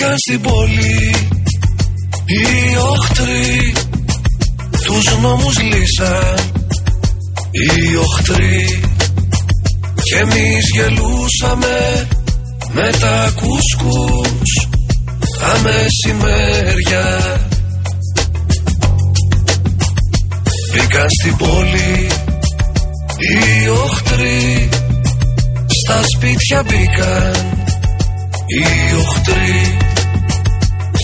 Μπήκαν στην πόλη. Οι οχτροί Τους νόμους λύσαν. Οι οχτροί Κι εμείς γελούσαμε με τα κουσκούς Τα μεσημέρια. Μπήκαν στην πόλη οι οχτροί Στα σπίτια μπήκαν οι οχτροί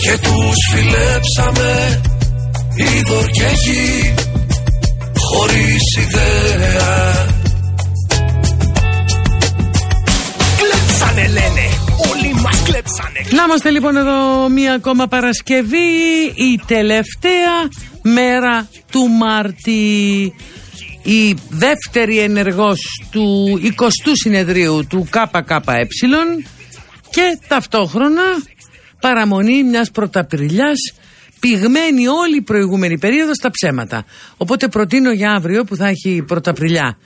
και τους φιλέψαμε είδωρ και γη χωρίς ιδέα. Κλέψανε λένε, όλοι μας κλέψανε. Να είμαστε λοιπόν εδώ μία ακόμα Παρασκευή η τελευταία μέρα του Μάρτη. Η δεύτερη ενεργός του 20ου συνεδρίου του ΚΚΕ και ταυτόχρονα παραμονή μιας πρωταπριλιάς πηγμένη όλη η προηγούμενη περίοδο στα ψέματα. Οπότε προτείνω για αύριο που θα έχει πρωταπριλιά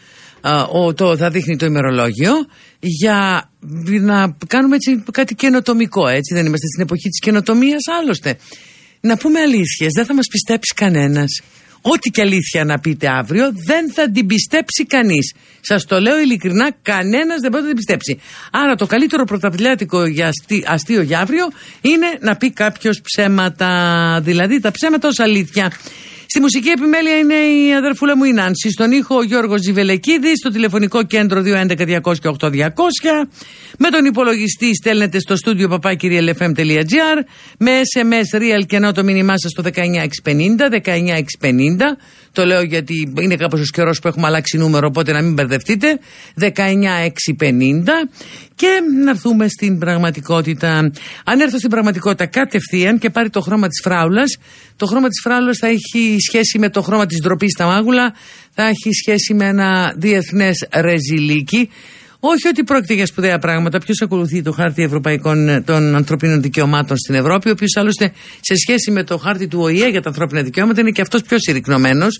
ο, το, θα δείχνει το ημερολόγιο για να κάνουμε έτσι κάτι καινοτομικό έτσι. Δεν είμαστε στην εποχή της καινοτομίας άλλωστε. Να πούμε αλήθειες. Δεν θα μας πιστέψει κανένας Ό,τι και αλήθεια να πείτε αύριο δεν θα την πιστέψει κανείς. Σας το λέω ειλικρινά, κανένας δεν μπορεί να την πιστέψει. Άρα το καλύτερο πρωταπλιάτικο για αστείο για αύριο είναι να πει κάποιος ψέματα. Δηλαδή τα ψέματα ως αλήθεια. Στη μουσική επιμέλεια είναι η αδερφούλα μου η Νάνση. Στον ήχο ο Γιώργος Ζιβελεκίδη. Στο τηλεφωνικό κέντρο 211-200-8200. Με τον υπολογιστή στέλνετε στο στούντιο παπάκυριελεφm.gr. Με SMS real και ενώ το μήνυμά σας στο 19650. 19650. Το λέω γιατί είναι κάπως ο καιρός που έχουμε αλλάξει νούμερο, οπότε να μην μπερδευτείτε. 19650 και να έρθουμε στην πραγματικότητα. Αν έρθω στην πραγματικότητα κατευθείαν και πάρει το χρώμα της φράουλας, το χρώμα της φράουλας θα έχει σχέση με το χρώμα της ντροπής στα μάγουλα, θα έχει σχέση με ένα διεθνές ρεζιλίκι. Όχι ότι πρόκειται για σπουδαία πράγματα. Ποιος ακολουθεί το χάρτη ευρωπαϊκών των ανθρωπίνων δικαιωμάτων στην Ευρώπη, ο οποίος άλλωστε σε σχέση με το χάρτη του ΟΗΕ για τα ανθρώπινα δικαιώματα είναι και αυτός πιο συρρυκνωμένος.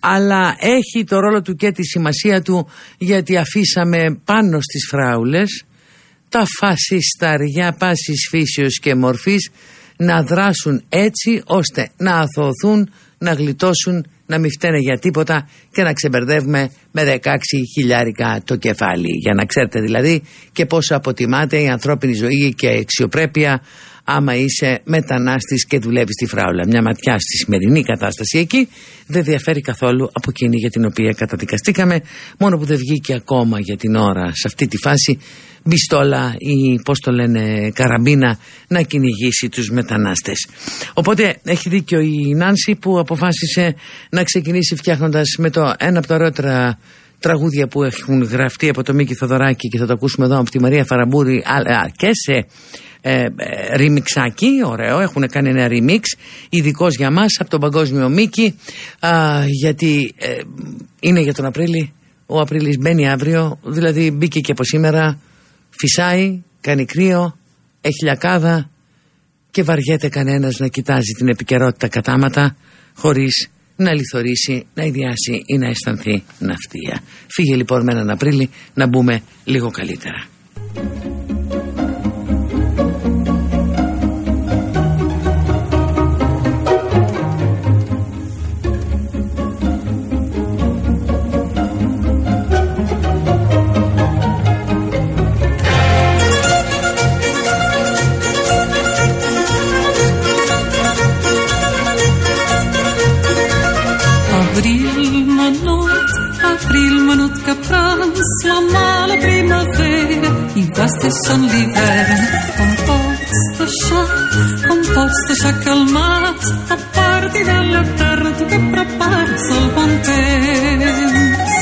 Αλλά έχει το ρόλο του και τη σημασία του γιατί αφήσαμε πάνω στις φράουλες τα φασισταριά πάσης φύσεως και μορφής να δράσουν έτσι ώστε να αθωωθούν, να γλιτώσουν, να μην φταίνε για τίποτα και να ξεμπερδεύουμε με 16 χιλιάρικα το κεφάλι. Για να ξέρετε δηλαδή και πόσο αποτιμάται η ανθρώπινη ζωή και η αξιοπρέπεια άμα είσαι μετανάστης και δουλεύεις στη φράουλα. Μια ματιά στη σημερινή κατάσταση εκεί δεν διαφέρει καθόλου από εκείνη για την οποία καταδικαστήκαμε μόνο που δεν βγήκε ακόμα για την ώρα σε αυτή τη φάση μπιστόλα ή πώς το λένε καραμπίνα να κυνηγήσει τους μετανάστες. Οπότε έχει δίκιο η Νάνση που αποφάσισε να ξεκινήσει φτιάχνοντας με το ένα από τα ωραιότερα τραγούδια που έχουν γραφτεί από το Μίκη Θοδωράκη και θα το ακούσουμε εδώ από τη Μαρία Φαραμπούρη και σε ε, ριμιξάκι, ωραίο, έχουν κάνει ένα remix ειδικός για μας από τον παγκόσμιο Μίκη γιατί ε, είναι για τον Απρίλη ο Απρίλης μπαίνει αύριο δηλαδή μπήκε και από σήμερα φυσάει, κάνει κρύο έχει λιακάδα και βαριέται κανένας να κοιτάζει την επικαιρότητα κατάματα χωρίς να λιθορήσει, να ιδιάσει ή να αισθανθεί ναυτία. Φύγε λοιπόν με έναν Απρίλη να μπούμε λίγο καλύτερα. Vasti son l'hivern. Com pots deixar com pots deixar calmat a partir de la terra? Tu que prepares el bon temps.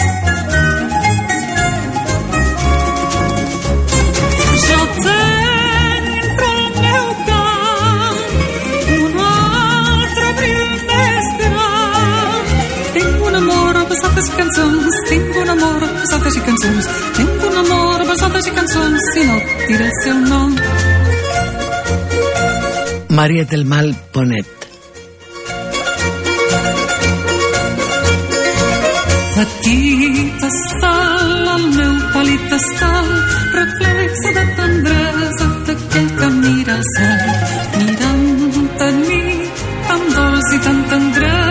Jo tenc al meu camp un altre abril més gran tinc un amor a passades cançons tinc un amor a passades i cançons tinc soltes i cançons si no tira el seu nom. Maria del Mal Bonet Petit estal, el meu palit estal, reflexa de tendresa d'aquell que mira el sol. Mirant a mi, tan dolç i tan tendresa,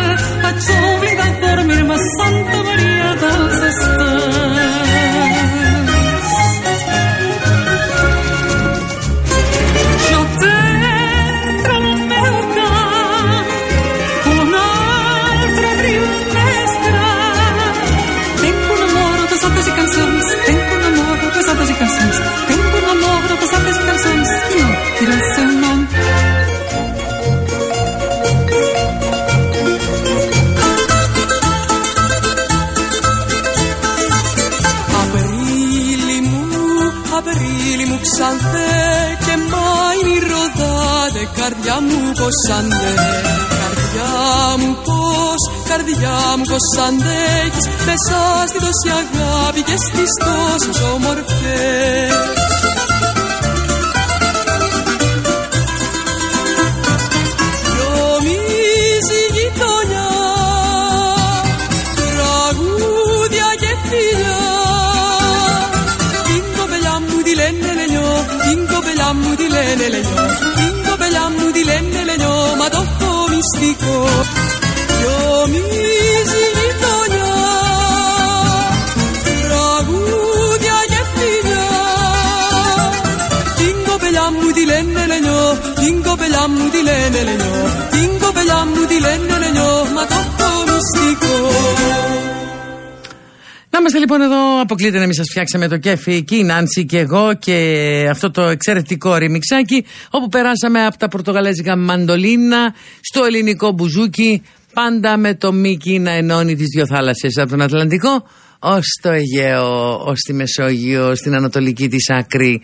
αποκλείται να μην σας φτιάξαμε το κέφι εκεί, η Νάνση και εγώ και αυτό το εξαιρετικό ρημιξάκι, όπου περάσαμε από τα πορτογαλέζικα μαντολίνα στο ελληνικό μπουζούκι, πάντα με το Μίκη να ενώνει τις δύο θάλασσες από τον Ατλαντικό ως το Αιγαίο, ως τη Μεσόγειο, στην ανατολική της άκρη.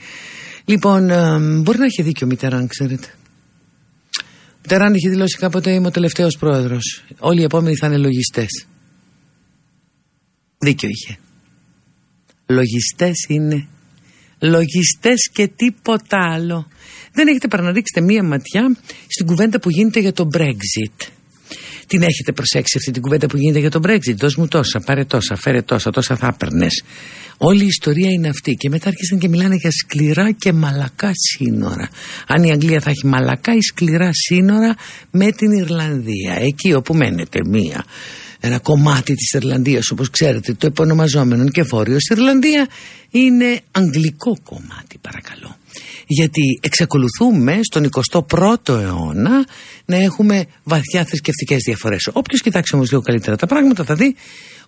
Λοιπόν, ε, μπορεί να έχει δίκιο ο Μιτεράν, ξέρετε. Ο Μιτεράν είχε δηλώσει κάποτε είμαι ο τελευταίος πρόεδρος. Όλοι οι επόμενοι θα είναι λογιστές. Δίκιο είχε. Λογιστές είναι. Λογιστές και τίποτα άλλο. Δεν έχετε παρά να ρίξετε μία ματιά στην κουβέντα που γίνεται για το Brexit. Την έχετε προσέξει αυτή την κουβέντα που γίνεται για το Brexit; Δώσ' μου τόσα, πάρε τόσα, φέρε τόσα, τόσα θα έπαιρνες. Όλη η ιστορία είναι αυτή. Και μετά άρχισαν και μιλάνε για σκληρά και μαλακά σύνορα. Αν η Αγγλία θα έχει μαλακά ή σκληρά σύνορα με την Ιρλανδία. Εκεί όπου μένετε μία ένα κομμάτι της Ιρλανδίας όπως ξέρετε το επωνομαζόμενο και βόρειος Ιρλανδία είναι αγγλικό κομμάτι παρακαλώ. Γιατί εξακολουθούμε στον 21ο αιώνα να έχουμε βαθιά θρησκευτικές διαφορές. Όποιος κοιτάξει όμως λίγο καλύτερα τα πράγματα θα δει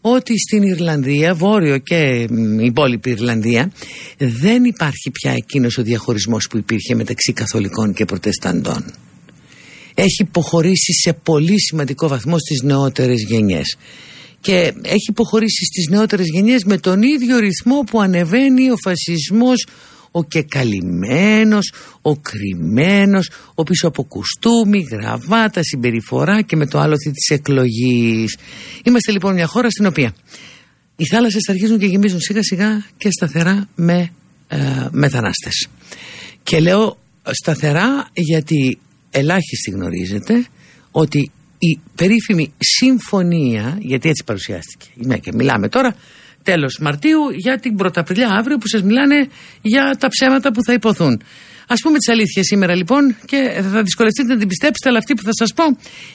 ότι στην Ιρλανδία, Βόρειο και μ, η υπόλοιπη Ιρλανδία δεν υπάρχει πια εκείνος ο διαχωρισμός που υπήρχε μεταξύ καθολικών και προτεσταντών έχει υποχωρήσει σε πολύ σημαντικό βαθμό στις νεότερες γενιές και έχει υποχωρήσει στις νεότερες γενιές με τον ίδιο ρυθμό που ανεβαίνει ο φασισμός ο κεκαλυμμένος, ο κρυμμένος, ο πίσω από κουστούμι, γραβάτα, συμπεριφορά και με το άλοθη της εκλογής. Είμαστε λοιπόν μια χώρα στην οποία οι θάλασσες αρχίζουν και γεμίζουν σιγά σιγά και σταθερά με ε, μετανάστες. Και λέω σταθερά γιατί ελάχιστη γνωρίζετε ότι η περίφημη συμφωνία, γιατί έτσι παρουσιάστηκε, ναι, και μιλάμε τώρα τέλος Μαρτίου για την Πρωταπριλιά αύριο που σας μιλάνε για τα ψέματα που θα υποθούν. Α πούμε τις αλήθειες σήμερα λοιπόν και θα δυσκολευτείτε να την πιστέψετε, αλλά αυτή που θα σας πω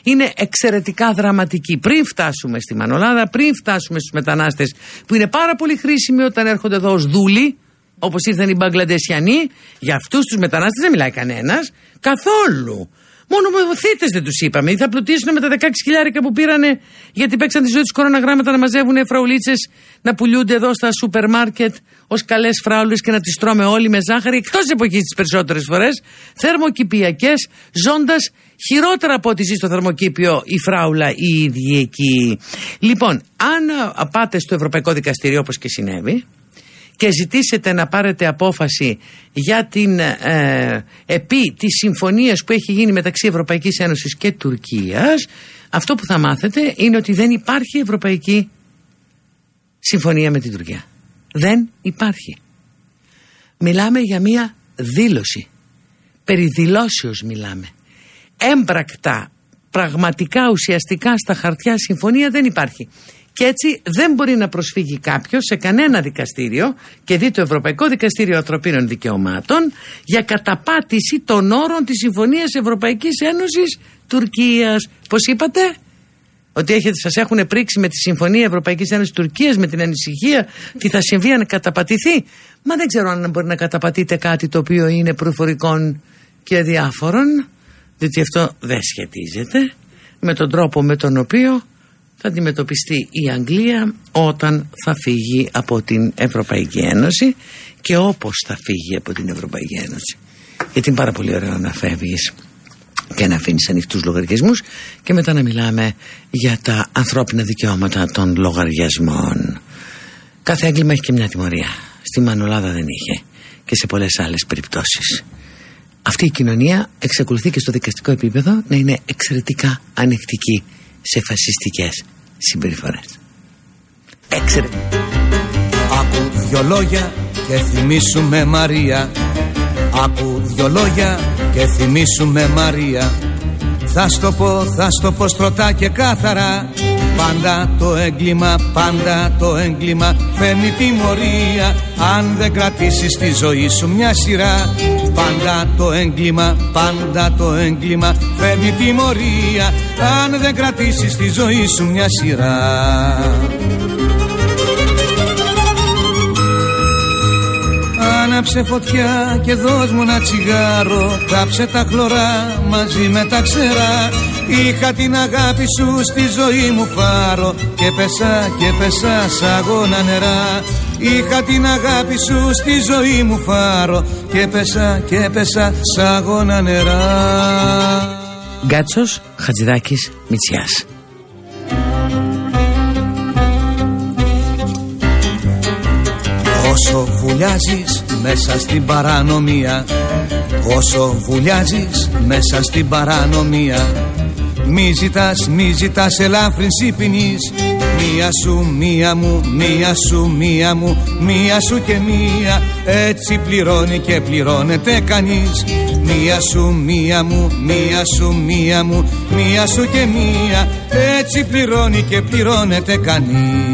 είναι εξαιρετικά δραματική. Πριν φτάσουμε στη Μανολάδα, πριν φτάσουμε στους μετανάστες που είναι πάρα πολύ χρήσιμοι όταν έρχονται εδώ ως δούλοι, όπως ήρθαν οι Μπαγκλαντεσιανοί, για αυτούς τους μετανάστες δεν μιλάει κανένας καθόλου. Μόνο με θήτε δεν τους είπαμε. Ή θα πλουτίσουν με τα 16 χιλιάρικα που πήρανε γιατί παίξαν τη ζωή τους κοροναγράμματα να μαζεύουν φραουλίτσες να πουλιούνται εδώ στα σούπερ μάρκετ ως καλές φράουλες και να τις τρώμε όλοι με ζάχαρη. Εκτός εποχής τις περισσότερες φορές. Θερμοκηπιακές, ζώντας χειρότερα από ό,τι ζει στο θερμοκήπιο η φράουλα η ίδια εκεί. Λοιπόν, αν α, πάτε στο Ευρωπαϊκό Δικαστήριο όπως και συνέβη, και ζητήσετε να πάρετε απόφαση για την ε, επί της συμφωνίας που έχει γίνει μεταξύ Ευρωπαϊκής Ένωσης και Τουρκίας αυτό που θα μάθετε είναι ότι δεν υπάρχει Ευρωπαϊκή Συμφωνία με την Τουρκία. Δεν υπάρχει. Μιλάμε για μία δήλωση. Περί δηλώσεως μιλάμε. Έμπρακτα πραγματικά ουσιαστικά στα χαρτιά συμφωνία δεν υπάρχει και έτσι δεν μπορεί να προσφύγει κάποιος σε κανένα δικαστήριο και δει το Ευρωπαϊκό Δικαστήριο Ανθρωπίνων Δικαιωμάτων για καταπάτηση των όρων της Συμφωνίας Ευρωπαϊκής Ένωσης Τουρκίας. Πώς είπατε; Ότι έχετε, σας έχουν πρίξει με τη Συμφωνία Ευρωπαϊκής Ένωσης Τουρκίας με την ανησυχία τι θα συμβεί αν καταπατηθεί; Μα δεν ξέρω αν μπορεί να καταπατείτε κάτι το οποίο είναι προφορικών και διάφορων διότι αυτό δεν σχετίζεται με τον τρόπο με τον οποίο θα αντιμετωπιστεί η Αγγλία όταν θα φύγει από την Ευρωπαϊκή Ένωση και όπως θα φύγει από την Ευρωπαϊκή Ένωση. Γιατί είναι πάρα πολύ ωραίο να φεύγεις και να αφήνεις ανοιχτούς λογαριασμούς και μετά να μιλάμε για τα ανθρώπινα δικαιώματα των λογαριασμών. Κάθε έγκλημα έχει και μια τιμωρία. Στη Μανολάδα δεν είχε και σε πολλές άλλες περιπτώσεις. αυτή η κοινωνία εξακολουθεί και στο δικαστικό επίπεδο να είναι εξαιρετικά ανεκτική σε φασιστικές συμπεριφορές. Εξαιρετικά. Άκου δυο λόγια και θυμίσου με Μαρία Άκου δυο λόγια και θυμίσου με Μαρία Θα στο πω, θα στο πω στρωτά και κάθαρα Πάντα το έγκλημα, πάντα το έγκλημα φέρνει τιμωρία. Αν δεν κρατήσεις τη ζωή σου μια σειρά. Πάντα το έγκλημα, πάντα το έγκλημα φέρνει τιμωρία. Αν δεν κρατήσεις τη ζωή σου μια σειρά Άναψε φωτιά και δώσ' μου ένα τσιγάρο. Κάψε τα χλωρά μαζί με τα ξερά. Είχα την αγάπη σου στη ζωή μου φάρο. Και πέσα και πέσα σ' αγώνα νερά. Είχα την αγάπη σου στη ζωή μου φάρο. Και πέσα και πέσα σ' αγώνα νερά. Γκάτσος Χατζηδάκης Μητσιάς Όσο βουλιάζεις μέσα στην παρανομία. Όσο βουλιάζεις μέσα στην παρανομία. Μη ζητάς, μη ζητάς ελάφρυνση ποινής. Μία σου, μία μου, μία σου, μία μου, μία σου και μία. Έτσι πληρώνει και πληρώνεται κανείς. Μία σου, μία μου, μία σου, μία μου, μία σου και μία. Έτσι πληρώνει και πληρώνεται κανείς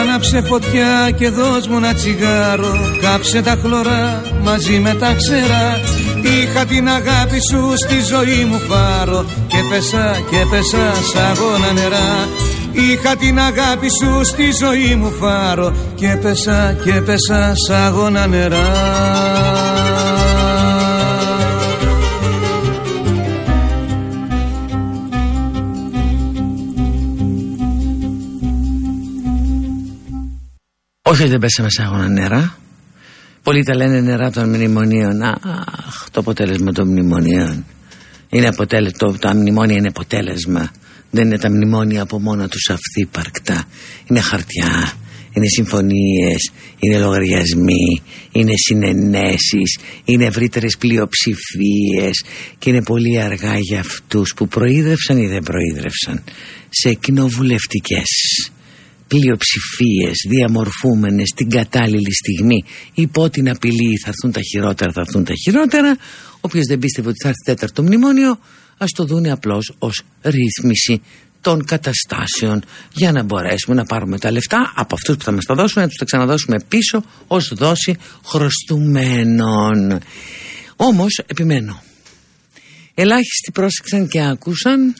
Άναψε φωτιά και δώσ' μου ένα τσιγάρο. Κάψε τα χλωρά μαζί με τα ξερά. Είχα την αγάπη σου στη ζωή μου φάρο. Και πέσα και πέσα σ' αγώνα νερά. Είχα την αγάπη σου στη ζωή μου φάρο. Και πέσα και πέσα σ' αγώνα νερά Όχι δεν πέσαμε σε αγώνα νερά. Πολλοί τα λένε νερά των μνημονίων. Αχ το αποτέλεσμα των μνημονίων είναι αποτέλεσμα, το, τα μνημόνια είναι αποτέλεσμα. Δεν είναι τα μνημόνια από μόνα τους αυθύπαρκτα είναι χαρτιά είναι συμφωνίες, είναι λογαριασμοί, είναι συνενέσεις, είναι ευρύτερες πλειοψηφίες και είναι πολύ αργά για αυτούς που προείδρευσαν ή δεν προείδρευσαν σε κοινοβουλευτικές πλειοψηφίες διαμορφούμενες την κατάλληλη στιγμή. Υπό την απειλή θα έρθουν τα χειρότερα θα έρθουν τα χειρότερα όποιος δεν πίστευε ότι θα έρθει τέταρτο μνημόνιο ας το δούνε απλώς ως ρύθμιση των καταστάσεων. Για να μπορέσουμε να πάρουμε τα λεφτά από αυτούς που θα μας τα δώσουν να τους τα ξαναδώσουμε πίσω ως δόση χρωστουμένων. Όμως επιμένω ελάχιστοι πρόσεξαν και άκουσαν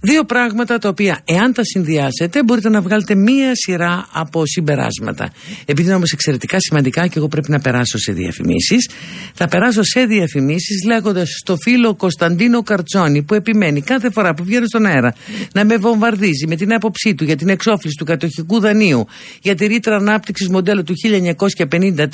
Δύο πράγματα τα οποία εάν τα συνδυάσετε μπορείτε να βγάλετε μία σειρά από συμπεράσματα. Επειδή είναι όμως εξαιρετικά σημαντικά και εγώ πρέπει να περάσω σε διαφημίσεις, θα περάσω σε διαφημίσεις λέγοντας στο φίλο Κωνσταντίνο Καρτσόνη που επιμένει κάθε φορά που βγαίνει στον αέρα να με βομβαρδίζει με την άποψή του για την εξόφληση του κατοχικού δανείου για τη ρήτρα ανάπτυξης μοντέλου του 1953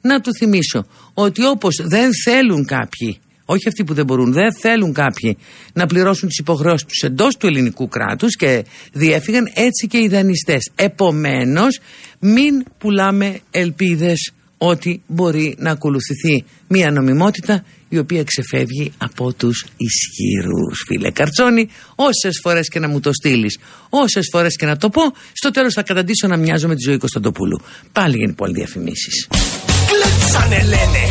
να του θυμίσω ότι όπως δεν θέλουν κάποιοι όχι αυτοί που δεν μπορούν, δεν θέλουν κάποιοι να πληρώσουν τις υποχρεώσεις τους εντός του ελληνικού κράτους και διέφυγαν έτσι και οι δανειστές. Επομένως, μην πουλάμε ελπίδες ότι μπορεί να ακολουθηθεί μια νομιμότητα η οποία ξεφεύγει από τους ισχυρούς φίλε Καρτσόνη όσες φορές και να μου το στείλεις, όσες φορές και να το πω στο τέλος θα καταντήσω να μοιάζω με τη ζωή Κωνσταντοπούλου. Πάλι για λοιπόν διαφημίσεις. Κλέψανε λένε,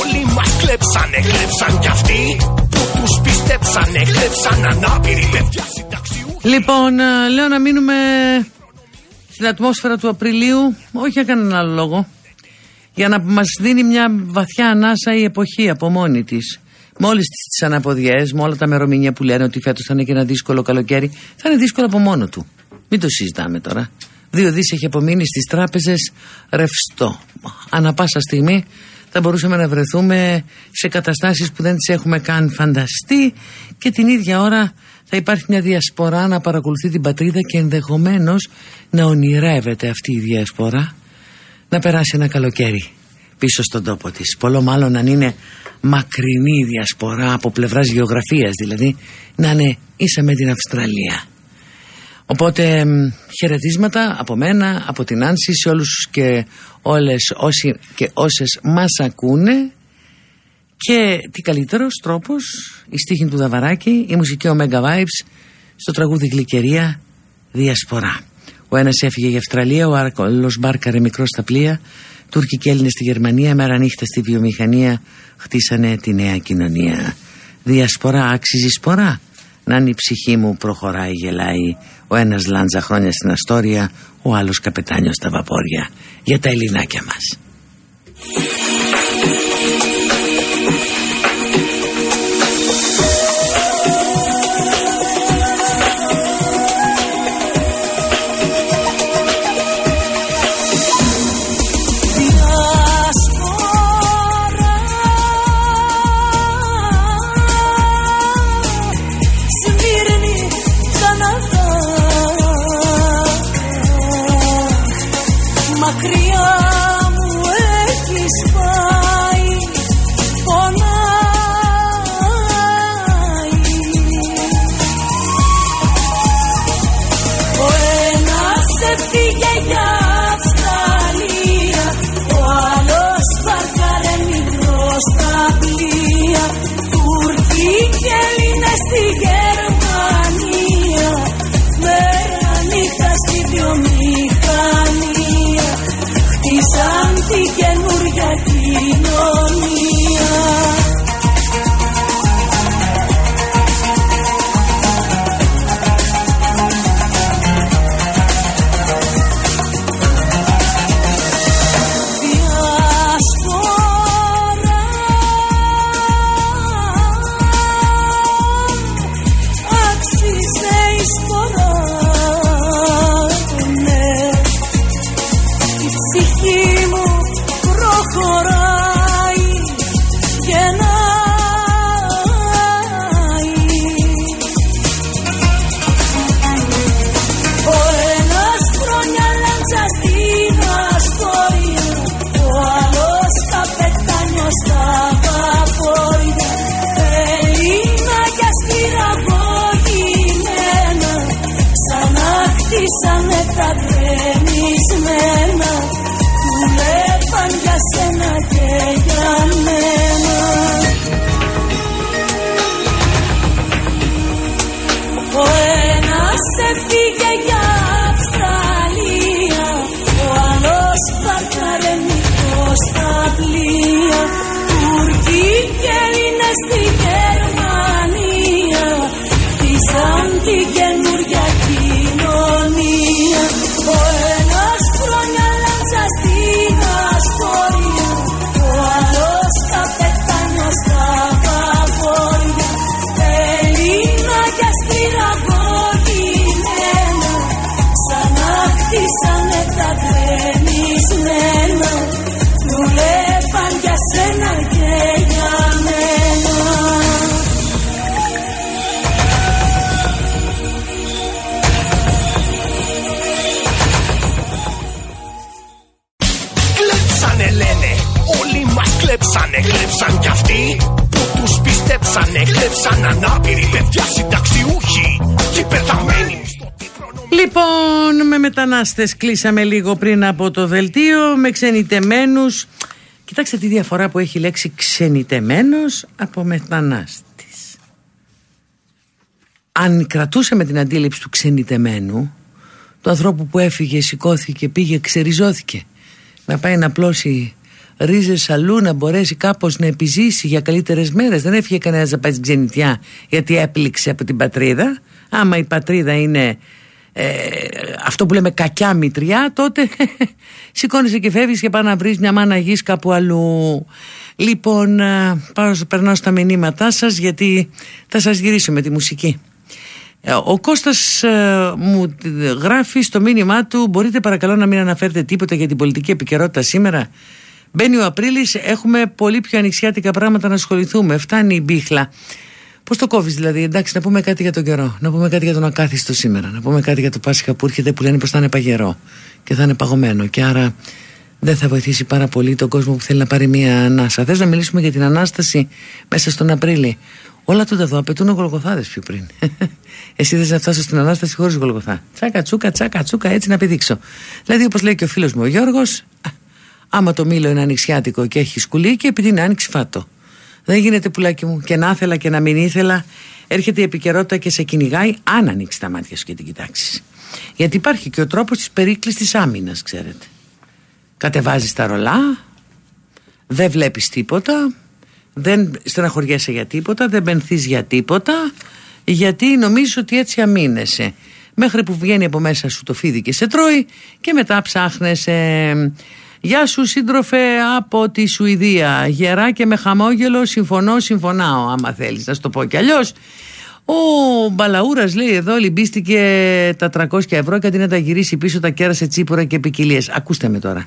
όλοι μας κλέψανε Κλέψαν κι αυτοί που τους πιστέψανε Κλέψαν ανάπηροι παιδιά συνταξιούχοι Λοιπόν, ε, λέω να μείνουμε στην ατμόσφαιρα του Απριλίου, όχι για κανέναν άλλο λόγο. Για να μας δίνει μια βαθιά ανάσα η εποχή από μόνη της. Με όλες τις αναποδιές, με όλα τα μερομηνία που λένε ότι φέτος θα είναι και ένα δύσκολο καλοκαίρι, θα είναι δύσκολο από μόνο του. Μην το συζητάμε τώρα. Δύο δις έχει απομείνει στις τράπεζες ρευστό. Ανά πάσα στιγμή θα μπορούσαμε να βρεθούμε σε καταστάσεις που δεν τις έχουμε καν φανταστεί και την ίδια ώρα θα υπάρχει μια διασπορά να παρακολουθεί την πατρίδα και ενδεχομένως να ονειρεύεται αυτή η διασπορά να περάσει ένα καλοκαίρι πίσω στον τόπο της. Πολλό μάλλον αν είναι μακρινή διασπορά από πλευράς γεωγραφίας δηλαδή να είναι ίσα με την Αυστραλία. Οπότε χαιρετίσματα από μένα, από την Άνση, σε όλους και όλες όσοι και όσες μας ακούνε και τι καλύτερος τρόπος, η στίχη του Δαβαράκη, η μουσική Omega Vibes στο τραγούδι Γλυκερία Διασπορά. Ο ένας έφυγε για Αυστραλία, ο άλλος μπάρκαρε μικρό στα πλοία, Τούρκοι και Έλληνες στη Γερμανία, μέρα νύχτα στη βιομηχανία, χτίσανε τη νέα κοινωνία. Διασπορά άξιζε σπορά, να είναι η ψυχή μου προχωράει γελάει, ο ένας λάντζα χρόνια στην Αστόρια, ο άλλος καπετάνιος στα βαπόρια, για τα ελληνάκια μας. Μετανάστες κλείσαμε λίγο πριν από το δελτίο με ξενιτεμένους. Κοιτάξτε τη διαφορά που έχει η λέξη ξενιτεμένος από μετανάστης. Αν κρατούσαμε την αντίληψη του ξενιτεμένου του ανθρώπου που έφυγε, σηκώθηκε, πήγε, ξεριζώθηκε να πάει να πλώσει ρίζες αλλού να μπορέσει κάπως να επιζήσει για καλύτερες μέρες δεν έφυγε κανένας να πάει στην ξενιτιά γιατί έπληξε από την πατρίδα. Άμα η πατρίδα είναι ε, αυτό που λέμε κακιά μητριά τότε σηκώνεσαι και φεύγεις και πάει να βρεις μια μάνα γης κάπου αλλού λοιπόν ε, πάω, περνάω στα μηνύματά σας γιατί θα σας γυρίσω με τη μουσική ε, ο Κώστας μου γράφει στο μήνυμά του μπορείτε παρακαλώ να μην αναφέρετε τίποτα για την πολιτική επικαιρότητα σήμερα; Μπαίνει ο Απρίλης, έχουμε πολύ πιο ανοιξιάτικα πράγματα να ασχοληθούμε. Φτάνει η μπίχλα. Πώς το κόβεις δηλαδή, εντάξει, να πούμε κάτι για τον καιρό, να πούμε κάτι για τον ακάθιστο σήμερα, να πούμε κάτι για το Πάσχα που έρχεται που λένε πως θα είναι παγερό και θα είναι παγωμένο. Και άρα δεν θα βοηθήσει πάρα πολύ τον κόσμο που θέλει να πάρει μία ανάσα. Θες να μιλήσουμε για την ανάσταση μέσα στον Απρίλη. Όλα τούτα εδώ απαιτούν γολγοθάδες πιο πριν. Εσύ δεν να φτάσω στην ανάσταση χωρίς γολγοθά. Τσάκα τσούκα, τσάκα τσούκα, έτσι να πηδήξω. Δηλαδή, όπως λέει και ο φίλος μου ο Γιώργος, άμα το μήλο είναι ανοιξιάτικο και έχει σκουλίκι, επειδή είναι άνοιξη φάτο. Δεν γίνεται πουλάκι μου. Και να ήθελα και να μην ήθελα, έρχεται η επικαιρότητα και σε κυνηγάει, αν ανοίξει τα μάτια σου και την κοιτάξεις. Γιατί υπάρχει και ο τρόπος της περίκληση άμυνας, ξέρετε. Κατεβάζεις τα ρολά, δεν βλέπεις τίποτα, δεν στεναχωριέσαι για τίποτα, δεν πενθείς για τίποτα, γιατί νομίζεις ότι έτσι αμήνεσαι. Μέχρι που βγαίνει από μέσα σου το φίδι και σε τρώει και μετά ψάχνεσαι. Γεια σου σύντροφε από τη Σουηδία, γερά και με χαμόγελο, συμφωνώ, συμφωνάω άμα θέλεις να σου το πω κι αλλιώς. Ο Μπαλαούρας λέει εδώ λυμπίστηκε τα 300 ευρώ και αντί να τα γυρίσει πίσω τα κέρασε τσίπορα και ποικιλίες. Ακούστε με τώρα.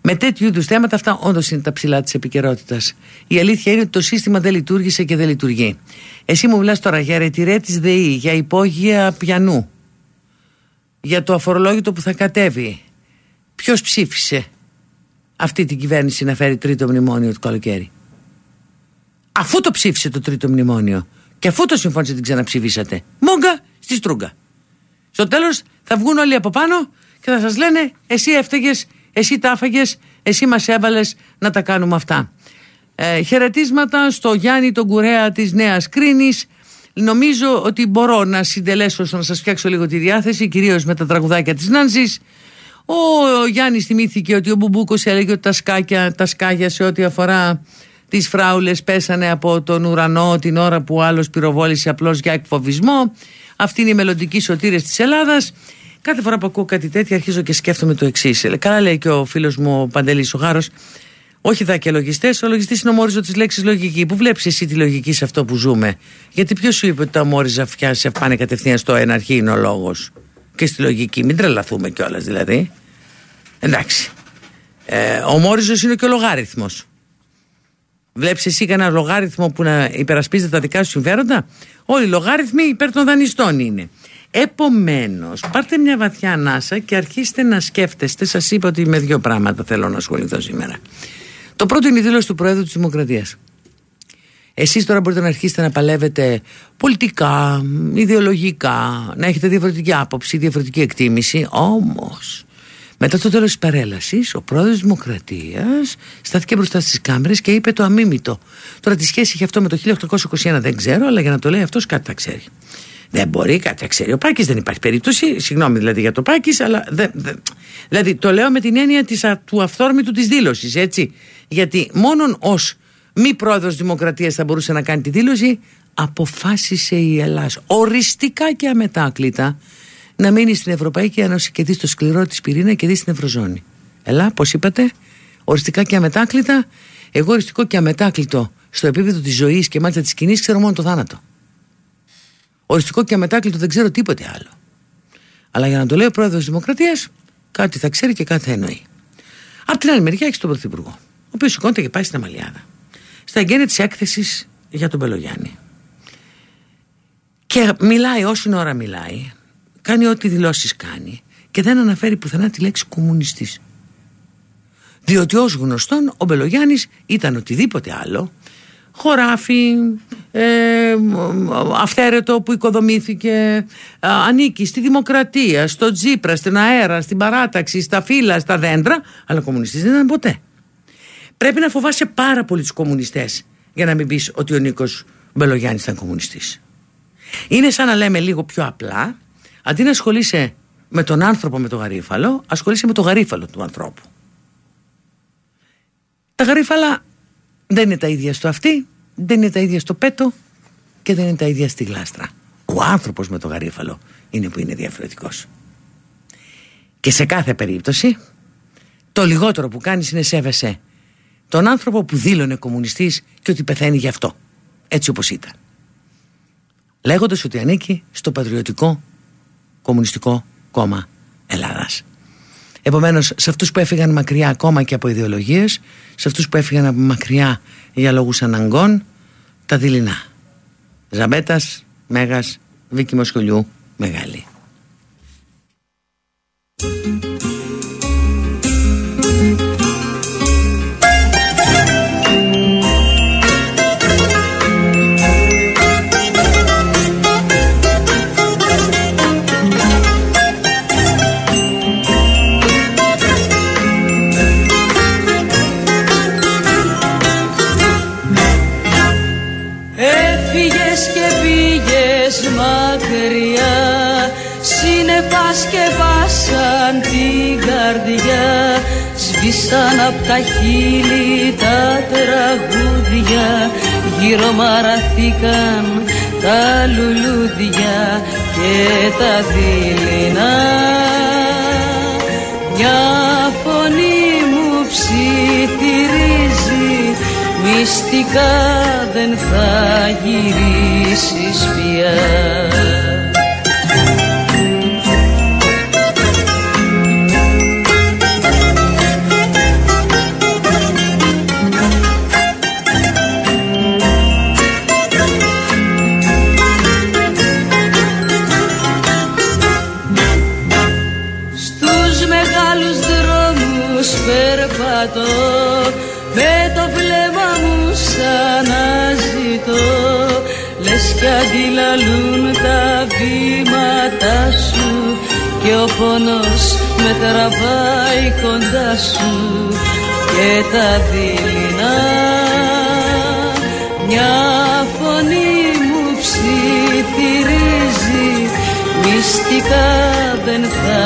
Με τέτοιου είδους θέματα, αυτά όντως είναι τα ψηλά της επικαιρότητας. Η αλήθεια είναι ότι το σύστημα δεν λειτουργήσε και δεν λειτουργεί. Εσύ μου μιλάς τώρα για ρετυρέ της ΔΕΗ, για υπόγεια πιανού, για το αφορολόγητο που θα κατέβει. Ποιος ψήφισε; Αυτή την κυβέρνηση να φέρει τρίτο μνημόνιο το καλοκαίρι. Αφού το ψήφισε το τρίτο μνημόνιο και αφού το συμφώνησε την ξαναψηφίσατε. Μόγκα στη στρούγκα. Στο τέλος θα βγουν όλοι από πάνω και θα σας λένε εσύ έφταιγες εσύ τα άφαγες, εσύ μας έβαλες να τα κάνουμε αυτά. Ε, χαιρετίσματα στο Γιάννη τον Κουρέα της Νέας Κρίνης. Νομίζω ότι μπορώ να συντελέσω στο να σας φτιάξω λίγο τη διάθεση, κυρίως με τα τραγουδάκια της Νάνσης. Ο Γιάννης θυμήθηκε ότι ο Μπουμπούκος έλεγε ότι τα, σκάκια, τα σκάγια σε ό,τι αφορά τις φράουλες πέσανε από τον ουρανό την ώρα που ο άλλος πυροβόλησε απλώς για εκφοβισμό. Αυτή είναι η μελλοντική σωτήρες της Ελλάδας. Κάθε φορά που ακούω κάτι τέτοιο αρχίζω και σκέφτομαι το εξής. Ε, καλά λέει και ο φίλος μου ο Παντελής ο Χάρο. Όχι δα και λογιστές, ο λογιστής είναι ο μόριζο της λέξης λογική. Πού βλέπεις εσύ τη λογική σε αυτό που ζούμε; Γιατί ποιος σου είπε ότι τα μόριζα φτιάσει πάνε κατευθείαν στο ένα αρχή είναι ο λόγος; Και στη λογική, μην τρελαθούμε κιόλας δηλαδή. Εντάξει. Ε, ο μόριζος είναι και ο λογάριθμος. Βλέπεις εσύ κανένα λογάριθμο που να υπερασπίζεται τα δικά σου συμφέροντα; Όλοι οι λογάριθμοι υπέρ των δανειστών είναι. Επομένως, πάρτε μια βαθιά ανάσα και αρχίστε να σκέφτεστε. Σας είπα ότι με δύο πράγματα θέλω να ασχοληθώ σήμερα. Το πρώτο είναι η δήλωση του Προέδρου της Δημοκρατίας. Εσείς τώρα μπορείτε να αρχίσετε να παλεύετε πολιτικά, ιδεολογικά, να έχετε διαφορετική άποψη, διαφορετική εκτίμηση. Όμως, μετά το τέλος της παρέλασης, ο πρόεδρος της Δημοκρατίας στάθηκε μπροστά στις κάμερες και είπε το αμίμητο. Τώρα τη σχέση είχε αυτό με το 1821 δεν ξέρω, αλλά για να το λέει αυτός κάτι θα ξέρει. Δεν μπορεί, κάτι ξέρει ο Πάκης, δεν υπάρχει περίπτωση. Συγγνώμη δηλαδή για το Πάκης, αλλά. Δεν, δεν, δηλαδή το λέω με την έννοια της, του αυθόρμητου της δήλωσης, έτσι. Γιατί μόνον ως μη πρόεδρος Δημοκρατίας θα μπορούσε να κάνει τη δήλωση, αποφάσισε η Ελλάδα οριστικά και αμετάκλητα να μείνει στην Ευρωπαϊκή Ένωση και δει στο σκληρό της πυρήνα και δει στην Ευρωζώνη. Ελά, πώς είπατε, οριστικά και αμετάκλητα. Εγώ οριστικό και αμετάκλητο στο επίπεδο της ζωής και μάλιστα της κοινή ξέρω μόνο το θάνατο. Οριστικό και αμετάκλητο δεν ξέρω τίποτε άλλο. Αλλά για να το λέει ο πρόεδρος της Δημοκρατίας, κάτι θα ξέρει και κάτι θα εννοεί. Απ' την άλλη μεριά έχει τον Πρωθυπουργό, ο οποίος σηκώνεται και πάει στην Αμαλιάδα. Στα εγγένεια της έκθεσης για τον Πελογιάννη. Και μιλάει όση ώρα μιλάει, κάνει ό,τι δηλώσεις κάνει και δεν αναφέρει πουθενά τη λέξη κομμουνιστής. Διότι ως γνωστόν ο Μπελογιάννης ήταν οτιδήποτε άλλο χωράφι, ε, αυθαίρετο που οικοδομήθηκε, ανήκει στη δημοκρατία, στο τζίπρα, στην αέρα, στην παράταξη, στα φύλλα, στα δέντρα, αλλά κομμουνιστής δεν ήταν ποτέ. Πρέπει να φοβάσαι πάρα πολύ τους κομμουνιστές για να μην πεις ότι ο Νίκος Μπελογιάννης ήταν κομμουνιστής. Είναι σαν να λέμε λίγο πιο απλά, αντί να ασχολείσαι με τον άνθρωπο με το γαρίφαλο, ασχολείσαι με το γαρίφαλο του ανθρώπου. Τα γαρίφαλα δεν είναι τα ίδια στο αυτή, δεν είναι τα ίδια στο πέτο και δεν είναι τα ίδια στη γλάστρα. Ο άνθρωπος με το γαρίφαλο είναι που είναι διαφορετικός. Και σε κάθε περίπτωση το λιγότερο που κάνεις είναι σέβεσαι τον άνθρωπο που δήλωνε κομμουνιστής και ότι πεθαίνει γι' αυτό. Έτσι όπως ήταν. Λέγοντας ότι ανήκει στο πατριωτικό κομμουνιστικό κόμμα Ελλάδας. Επομένως σε αυτούς που έφυγαν μακριά ακόμα και από ιδεολογίες σε αυτούς που έφυγαν από μακριά για λόγους αναγκών τα δειλινά Ζαμπέτας, Μέγας, Βίκη Μοσχολιού, Μεγάλη Σβήσαν απ' τα χείλη τα τραγούδια Γύρω μαραθήκαν τα λουλούδια και τα δειλινά. Μια φωνή μου ψιθυρίζει Μυστικά δεν θα γυρίσεις πια κι αντιλαλούν τα βήματα σου και ο πόνος με τραβάει κοντά σου και τα δειλινά. Μια φωνή μου ψιθυρίζει μυστικά δεν θα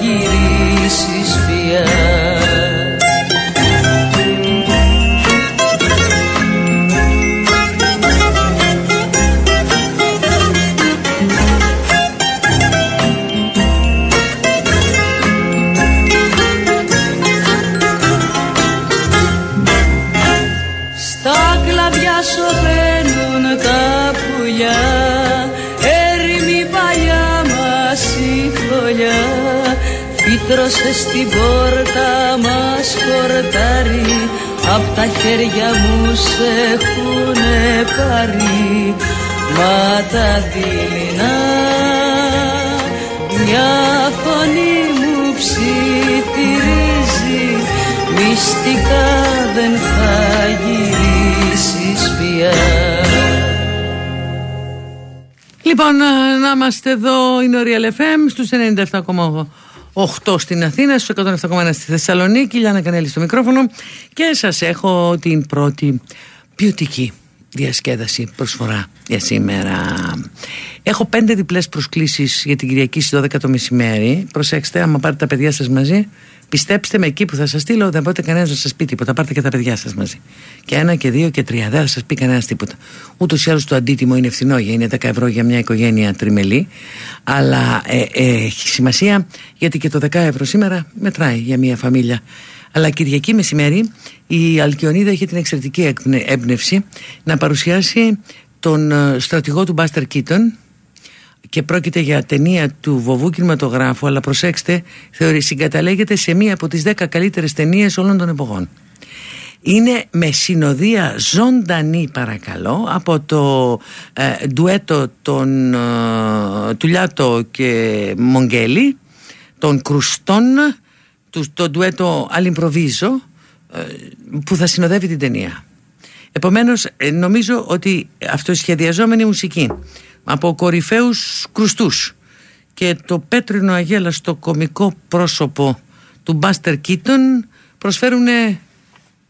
γυρίσεις πόρτα μας χορτάρι Απ' τα χέρια μου σε έχουνε πάρει. Μα τα δειλινά Μια φωνή μου ψιθυρίζει Μυστικά δεν θα γυρίσεις πια. Λοιπόν, να είμαστε εδώ, είναι ο Real FM στους 97,8 8 στην Αθήνα, στους 107,1 στη Θεσσαλονίκη. Λιάννα Κανέλη στο μικρόφωνο και σας έχω την πρώτη ποιοτική διασκέδαση προσφορά για σήμερα. Έχω πέντε διπλές προσκλήσεις για την Κυριακή στις 12 το μεσημέρι. Προσέξτε, άμα πάρετε τα παιδιά σας μαζί, Πιστέψτε με, εκεί που θα σας στείλω δεν μπορείτε κανένας να σας πει τίποτα. Πάρτε και τα παιδιά σας μαζί. Και ένα και δύο και τρία. Δεν θα σας πει κανένας τίποτα. Ούτως ή άλλως το αντίτιμο είναι φθηνό, είναι 10 ευρώ για μια οικογένεια τριμελή. Αλλά ε, ε, έχει σημασία γιατί και το 10 ευρώ σήμερα μετράει για μια φαμίλια. Αλλά Κυριακή μεσημέρι η Αλκιονίδα είχε την εξαιρετική έμπνευση να παρουσιάσει τον ε, στρατηγό του Μπάστερ Κίτον και πρόκειται για ταινία του βοβού κινηματογράφου αλλά προσέξτε θεωρεί συγκαταλέγεται σε μία από τις δέκα καλύτερες ταινίες όλων των εποχών. Είναι με συνοδεία ζωντανή παρακαλώ από το ε, ντουέτο των ε, Τουλιάτο και Μογγέλη των Κρουστών του, το ντουέτο Αλιμπροβίζο ε, που θα συνοδεύει την ταινία. Επομένως ε, νομίζω ότι αυτοσχεδιαζόμενη μουσική από κορυφαίους κρουστούς και το πέτρινο αγέλαστο κομικό πρόσωπο του Μπάστερ Κίτον προσφέρουν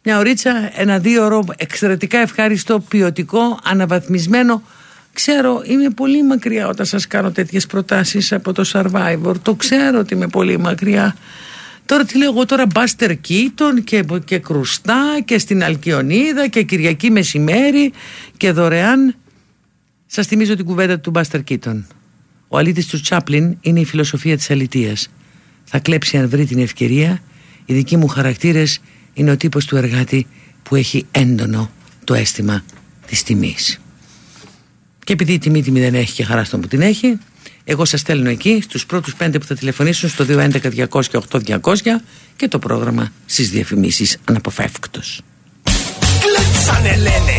μια ωρίτσα, ένα δύο ώρο εξαιρετικά ευχάριστο, ποιοτικό, αναβαθμισμένο Ξέρω, είμαι πολύ μακριά όταν σας κάνω τέτοιες προτάσεις από το Survivor. Το ξέρω ότι είμαι πολύ μακριά. Τώρα τι λέω εγώ τώρα Μπάστερ Κίτον και, και κρουστά και στην Αλκιονίδα και Κυριακή μεσημέρι και δωρεάν Σας θυμίζω την κουβέντα του Μπάστερ Κίτον. Ο αλήτης του Τσάπλιν είναι η φιλοσοφία της αλητεία. Θα κλέψει αν βρει την ευκαιρία. Οι δικοί μου χαρακτήρες είναι ο τύπος του εργάτη που έχει έντονο το αίσθημα της τιμής. Και επειδή η τιμή τιμή δεν έχει και χαρά στον που την έχει, εγώ σας στέλνω εκεί στους πρώτους πέντε που θα τηλεφωνήσουν στο 211 200 8200 και το πρόγραμμα στις διαφημίσεις αναποφεύκτος. Κλέψανε λένε,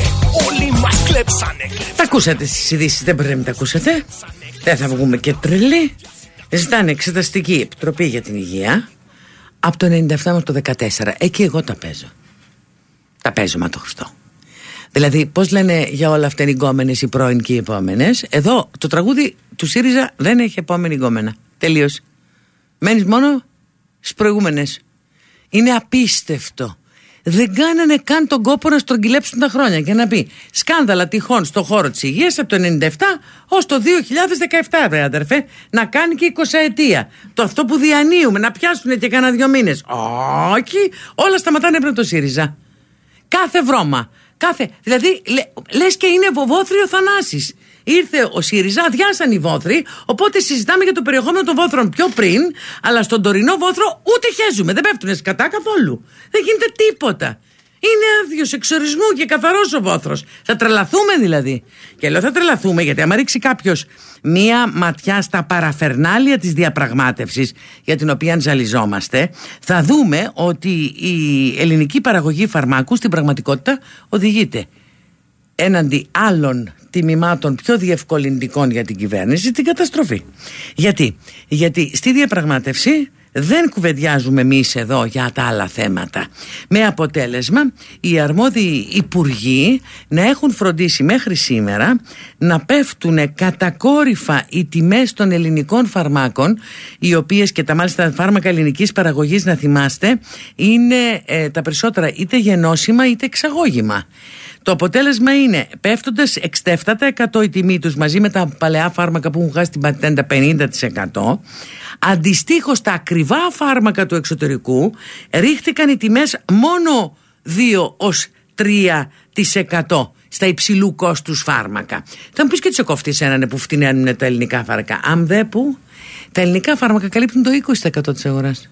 όλοι μας κλέψανε, Τα ακούσατε στις ειδήσεις, δεν πρέπει να τα ακούσατε. Δεν θα βγούμε και τρελοί. Ζητάνε εξεταστική επιτροπή για την υγεία από το 97 μέχρι το 14. Εκεί εγώ τα παίζω. Τα παίζω μα το Χριστό. Δηλαδή, πώς λένε για όλα αυτά οι γκόμενε, οι πρώην και οι επόμενες. Εδώ το τραγούδι του ΣΥΡΙΖΑ δεν έχει επόμενη γκόμενα. Τελείως. Μένεις μόνο στις προηγούμενες. Είναι απίστευτο δεν κάνανε καν τον κόπο να στρογγυλέψουν τα χρόνια και να πει σκάνδαλα τυχόν στο χώρο της υγείας από το 97 ως το 2017 βρε αδερφέ να κάνει και 20 ετία το αυτό που διανύουμε να πιάσουν και κάνα δυο μήνες όχι όλα σταματάνε πριν το ΣΥΡΙΖΑ. Κάθε βρώμα κάθε, δηλαδή λε, λες και είναι βοβόθριο θανάσης Ήρθε ο ΣΥΡΙΖΑ, αδειάσαν οι βόθροι. Οπότε συζητάμε για το περιεχόμενο των βόθρων πιο πριν. Αλλά στον τωρινό βόθρο ούτε χέζουμε. Δεν πέφτουν σκατά καθόλου. Δεν γίνεται τίποτα. Είναι άδειος εξορισμού και καθαρός ο βόθρος. Θα τρελαθούμε δηλαδή. Και λέω θα τρελαθούμε γιατί άμα ρίξει κάποιος μία ματιά στα παραφερνάλια της διαπραγμάτευσης για την οποία ζαλιζόμαστε θα δούμε ότι η ελληνική παραγωγή φαρμάκου στην πραγματικότητα οδηγείται έναντι άλλων τιμημάτων πιο διευκολυντικών για την κυβέρνηση την καταστροφή. Γιατί, Γιατί στη διαπραγμάτευση δεν κουβεντιάζουμε εμείς εδώ για τα άλλα θέματα. Με αποτέλεσμα οι αρμόδιοι υπουργοί να έχουν φροντίσει μέχρι σήμερα να πέφτουν κατακόρυφα οι τιμές των ελληνικών φαρμάκων οι οποίες και τα μάλιστα φάρμακα ελληνικής παραγωγής να θυμάστε είναι ε, τα περισσότερα είτε γενώσιμα είτε εξαγώγημα. Το αποτέλεσμα είναι πέφτοντας 67% η τιμή τους μαζί με τα παλαιά φάρμακα που έχουν χάσει την πατέντα 50% αντιστοίχως τα ακριβά φάρμακα του εξωτερικού ρίχτηκαν οι τιμές μόνο 2 ως 3% στα υψηλού κόστους φάρμακα. Θα μου πεις και τι κόφτει έναν που φτηνένουν τα ελληνικά φάρμακα. Αν δε που, τα ελληνικά φάρμακα καλύπτουν το 20% της αγοράς.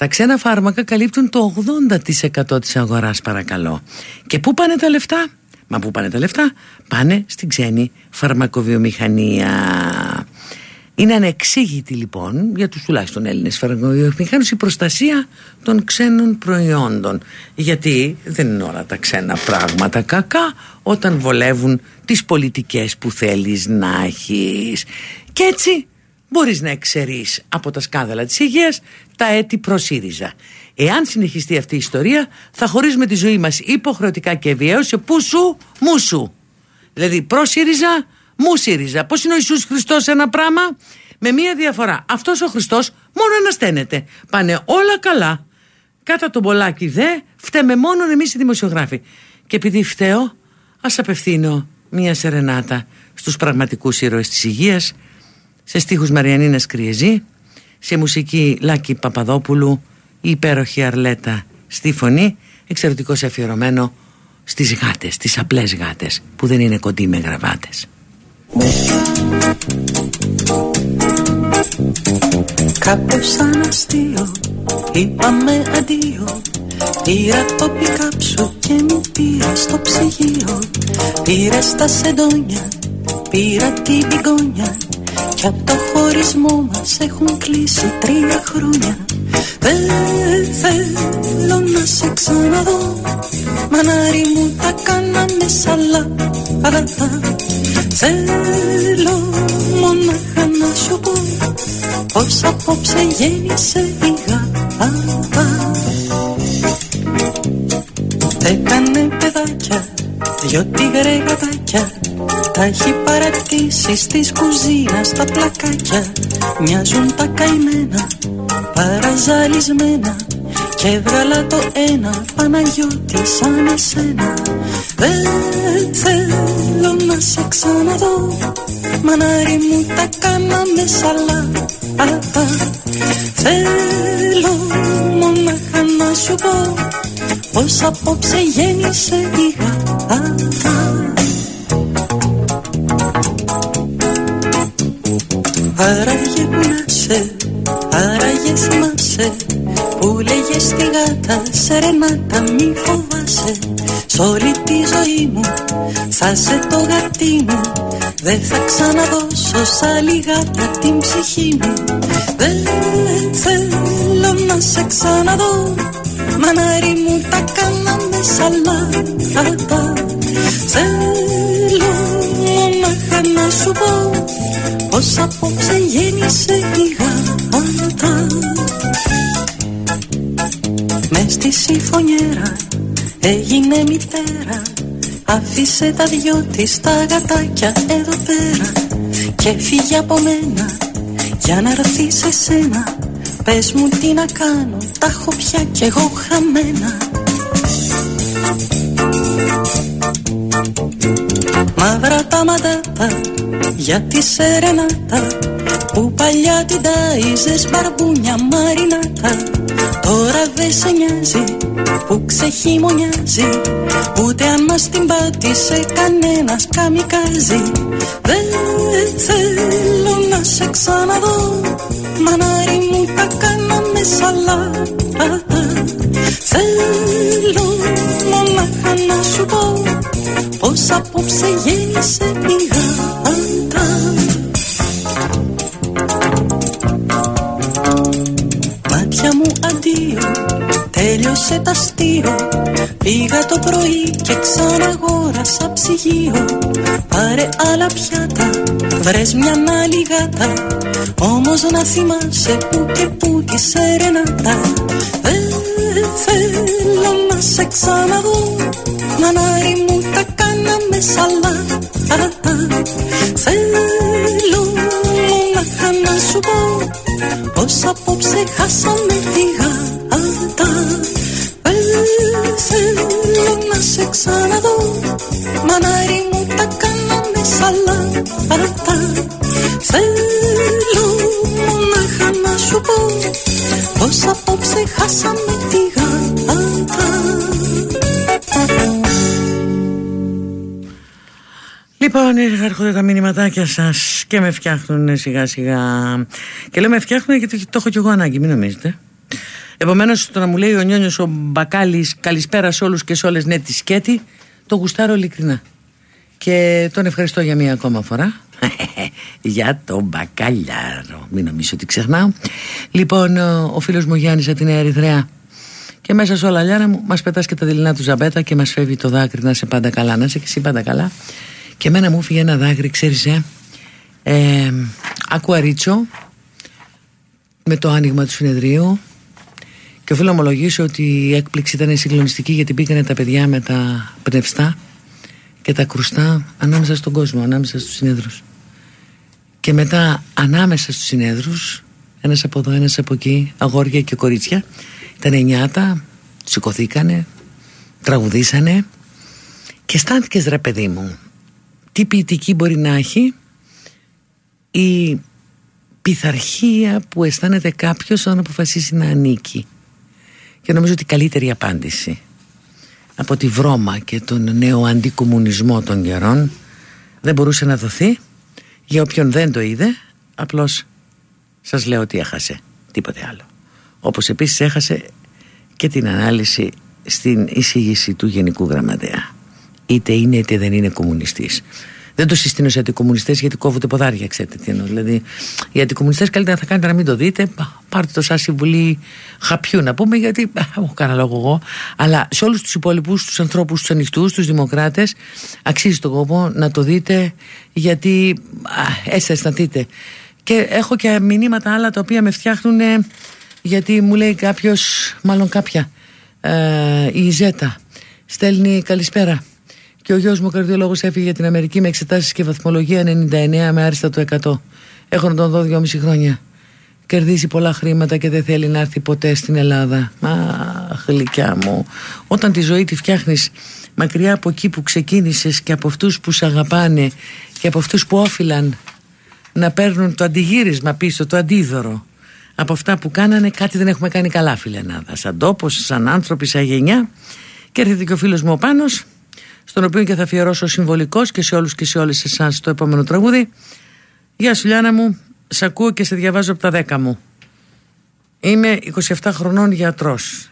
Τα ξένα φάρμακα καλύπτουν το 80% της αγοράς παρακαλώ. Και πού πάνε τα λεφτά; Μα πού πάνε τα λεφτά; Πάνε στην ξένη φαρμακοβιομηχανία. Είναι ανεξήγητη λοιπόν για τους τουλάχιστον Έλληνες φαρμακοβιομηχάνους η προστασία των ξένων προϊόντων. Γιατί δεν είναι όλα τα ξένα πράγματα κακά όταν βολεύουν τις πολιτικές που θέλεις να έχεις. Και έτσι μπορείς να εξαιρείς από τα σκάνδαλα της υγείας τα έτη προ ΣΥΡΙΖΑ. Εάν συνεχιστεί αυτή η ιστορία θα χωρίζουμε τη ζωή μας υποχρεωτικά και βιαίως σε που σου, μου σου. Δηλαδή προ ΣΥΡΙΖΑ, μου ΣΥΡΙΖΑ. Πώς είναι ο Ιησούς Χριστός ένα πράγμα; Με μία διαφορά. Αυτός ο Χριστός μόνο ανασταίνεται. Πάνε όλα καλά. Κάτα τον πολλάκι δε φταίμε μόνο εμείς οι δημοσιογράφοι. Και επειδή φταίω ας απευθύνω μία σερενάτα στους πραγματικούς ήρωες της υγείας σε στίχους Μαριανίνας Κριεζή, σε μουσική Λάκη Παπαδόπουλου, η υπέροχη Αρλέτα στη φωνή, εξαιρετικός αφιερωμένο στις γάτες, στις απλές γάτες που δεν είναι κοντοί με γραβάτες. Κάπως σαν αστείο είπαμε αντίο Πήρα το πικάπ σου και μου πήρα στο ψυγείο Πήρα στα σεντόνια, πήρα την πηγόνια κι απ' το χωρισμό μας έχουν κλείσει τρία χρόνια. Δεν θέλω να σε ξαναδώ. Μανάρι μου τα κάναμε σαλάτα Θέλω μονάχα να σου πω Πως απόψε γέννησε η γάτα. Έκανε παιδάκια δυο τίγρε γατάκια τα έχει παρατήσει στις κουζίνα στα πλακάκια. Μοιάζουν τα καημένα, παραζαλισμένα. Και έβγαλα το ένα Παναγιώτη σαν εσένα. Δεν θέλω να σε ξαναδώ. Μανάρι μου τα κάναμε σαλάτα. Θέλω μονάχα να σου πω Πως απόψε γέννησε η γάτα Άραγε που να σε, άραγες θυμάσαι Που λέγες στη γάτα σερενάτα μη φοβάσαι Σ' όλη τη ζωή μου θα σε το γατί μου Δεν θα ξαναδώσω σ' άλλη γάτα την ψυχή μου. Δεν θέλω να σε ξαναδώ Μανάρι μου τα κάναμε σαλάτα Θέλω μονάχα να σου πω πως απόψε γέννησε η γάτα Μες στη συμφωνιέρα έγινε μητέρα. Άφησε τα δυο της τα γατάκια εδώ πέρα. Και φύγει από μένα για να έρθεις σε σένα Πες μου τι να κάνω, τα έχω πια κι εγώ χαμένα Μαύρα τα μαντάτα για τη σερενάτα Που παλιά την ταΐζες μπαρμπούνια μαρινάτα. Τώρα δεν σε νοιάζει που ξεχειμονιάζει Ούτε αν μας την πάτησε κανένας καμικάζει. Δεν θέλω να σε ξαναδώ Μανάρι μου τα κάναμε σαλάτα. Θέλω μονάχα να σου πω Πως απόψε γέννησε η γάτα. Μάτια μου αντίο Τέλειωσε τα αστείο Πήγα το πρωί και ξαναγόρασα ψυγείο. Πάρε άλλα πιάτα Βρες μια άλλη γάτα. Όμως να θυμάσαι που και που τη σερενάτα. Δεν θέλω να σε ξαναδώ. Μανάρι μου τα κάναμε σαλάτα Θέλω μονάχα να σου πω Πως απόψε χάσαμε τη γάτα. Δεν θέλω να σε ξαναδώ. Μανάρι μου τα κάναμε σαλάτα Θέλω μονάχα να σου πω Πως απόψε χάσαμε τη γάτα Λοιπόν, έρχονται τα μηνυματάκια σας και με φτιάχνουν σιγά σιγά. Και λέω με φτιάχνουν γιατί το έχω κι εγώ ανάγκη, μην νομίζετε. Επομένως, το να μου λέει ο Νιόνιος ο Μπακάλι καλησπέρα σε όλους και σε όλες, ναι, τη σκέτη, το γουστάρω ειλικρινά. Και τον ευχαριστώ για μία ακόμα φορά. για τον μπακαλιάρο. Μην νομίζω ότι ξεχνάω. Λοιπόν, ο φίλος μου Γιάννης από τη Νέα Ερυθρέα. Και μέσα σε όλα, Λιάνα μου, μας πετάς και τα δειλινά του ζαμπέτα και μας φεύγει το δάκρυ να είσαι πάντα καλά. Να είσαι και εσύ πάντα καλά. Και εμένα μου φύγε ένα δάκρυ, ξέρεις ε, ε Άκουα Ρίτσο Με το άνοιγμα του συνεδρίου Και οφείλω να ομολογήσω ότι η έκπληξη ήταν συγκλονιστική Γιατί πήγανε τα παιδιά με τα πνευστά Και τα κρουστά ανάμεσα στον κόσμο Ανάμεσα στους συνέδρους Και μετά ανάμεσα στους συνέδρους Ένας από εδώ, ένας από εκεί Αγόρια και κορίτσια Ήταν εννιάτα, σηκωθήκανε Τραγουδήσανε Και αισθάνθηκες ρε παιδί μου τι ποιητική μπορεί να έχει η πειθαρχία που αισθάνεται κάποιος όταν αποφασίσει να ανήκει. Και νομίζω ότι η καλύτερη απάντηση από τη βρώμα και τον νέο αντικομουνισμό των καιρών δεν μπορούσε να δοθεί για όποιον δεν το είδε απλώς σας λέω ότι έχασε τίποτε άλλο. Όπως επίσης έχασε και την ανάλυση στην εισήγηση του Γενικού Γραμματέα. Είτε είναι είτε δεν είναι κομμουνιστής δεν το συστήνω σε αντικομουνιστές γιατί κόβονται ποδάρια, ξέρετε τι εννοώ. Δηλαδή, οι αντικομουνιστές καλύτερα θα κάνετε να μην το δείτε. Πάρτε το σαν συμβουλή χαπιού να πούμε, γιατί έχω κανένα λόγο εγώ. Αλλά σε όλους τους υπόλοιπους, τους ανθρώπους, τους ανοιχτούς, τους δημοκράτες, αξίζει τον κόπο να το δείτε, γιατί έτσι θα αισθανθείτε. Και έχω και μηνύματα άλλα τα οποία με φτιάχνουν, γιατί μου λέει κάποιος, μάλλον κάποια, ε, η Ζέτα, στέλνει καλησπέρα. Και ο γιος μου, ο καρδιολόγος, έφυγε για την Αμερική με εξετάσεις και βαθμολογία 99 με άριστα το 100. Έχω να τον δω δυόμιση χρόνια. Κερδίζει πολλά χρήματα και δεν θέλει να έρθει ποτέ στην Ελλάδα. Αχ, γλυκιά μου. Όταν τη ζωή τη φτιάχνεις μακριά από εκεί που ξεκίνησες και από αυτούς που σε αγαπάνε και από αυτούς που όφυλαν να παίρνουν το αντιγύρισμα πίσω, το αντίδωρο από αυτά που κάνανε, κάτι δεν έχουμε κάνει καλά, φίλε Ελλάδα. Σαν τόπος, σαν άνθρωποι, σαν γενιά. Και έρχεται και ο φίλος μου ο Πάνος στον οποίο και θα αφιερώσω συμβολικός και σε όλους και σε όλες εσάς το επόμενο τραγούδι. Γεια σου Λιάνα μου, σε ακούω και σε διαβάζω από τα δέκα μου. Είμαι 27 χρονών γιατρός.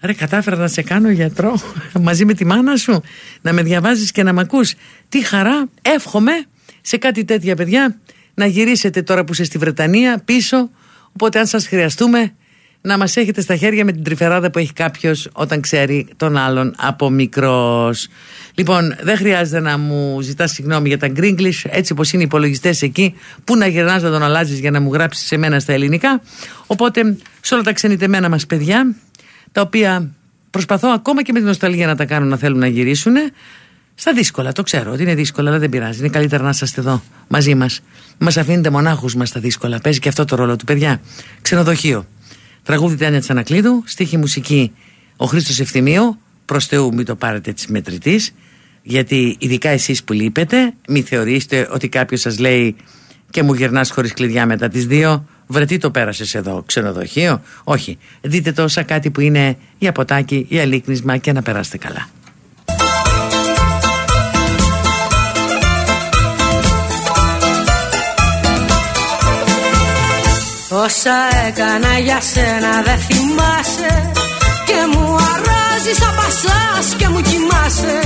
Ρε κατάφερα να σε κάνω γιατρό μαζί με τη μάνα σου; Να με διαβάζεις και να με ακούς; Τι χαρά, εύχομαι σε κάτι τέτοια παιδιά να γυρίσετε τώρα που είστε στη Βρετανία πίσω οπότε αν σας χρειαστούμε να μας έχετε στα χέρια με την τρυφεράδα που έχει κάποιος όταν ξέρει τον άλλον από μικρός. Λοιπόν, δεν χρειάζεται να μου ζητάς συγγνώμη για τα γκρίγκλις, έτσι όπως είναι οι υπολογιστές εκεί, που να γυρνάς να τον αλλάζεις για να μου γράψεις σε μένα στα ελληνικά. Οπότε, σε όλα τα ξενιτεμένα μας παιδιά, τα οποία προσπαθώ ακόμα και με την νοσταλγία να τα κάνω να θέλουν να γυρίσουν, Στα δύσκολα, το ξέρω ότι είναι δύσκολα, αλλά δεν πειράζει. Είναι καλύτερα να είσαστε εδώ μαζί μας. Μας αφήνετε μονάχους μας στα δύσκολα. Παίζει και αυτό το ρόλο του, παιδιά. Ξενοδοχείο. Τραγούδι Τάνια Τσανακλείδου, στίχη μουσική ο Χρήστος Ευθυμίου. Προς Θεού, μην το πάρετε της μετρητής. Γιατί ειδικά εσείς που λείπετε, μην θεωρήσετε ότι κάποιος σας λέει και μου γυρνάς χωρίς κλειδιά μετά τις δύο. Βρε τι το πέρασες εδώ, ξενοδοχείο. Όχι. Δείτε το σαν κάτι που είναι για ποτάκι, για αλήκνισμα και να περάσετε καλά. Όσα έκανα για σένα δεν θυμάσαι. Και μου αράζεις απασάς και μου κοιμάσαι.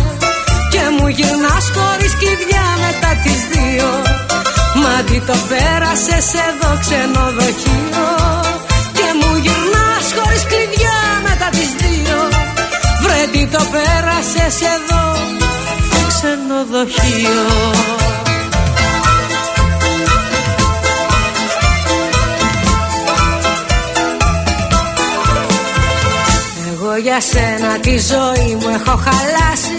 Και μου γυρνάς χωρίς κλειδιά μετά τις δύο. Μα τι το πέρασες εδώ ξενοδοχείο Και μου γυρνάς χωρίς κλειδιά μετά τις δύο. Βρε τι το πέρασες εδώ ξενοδοχείο για σένα τη ζωή μου έχω χαλάσει.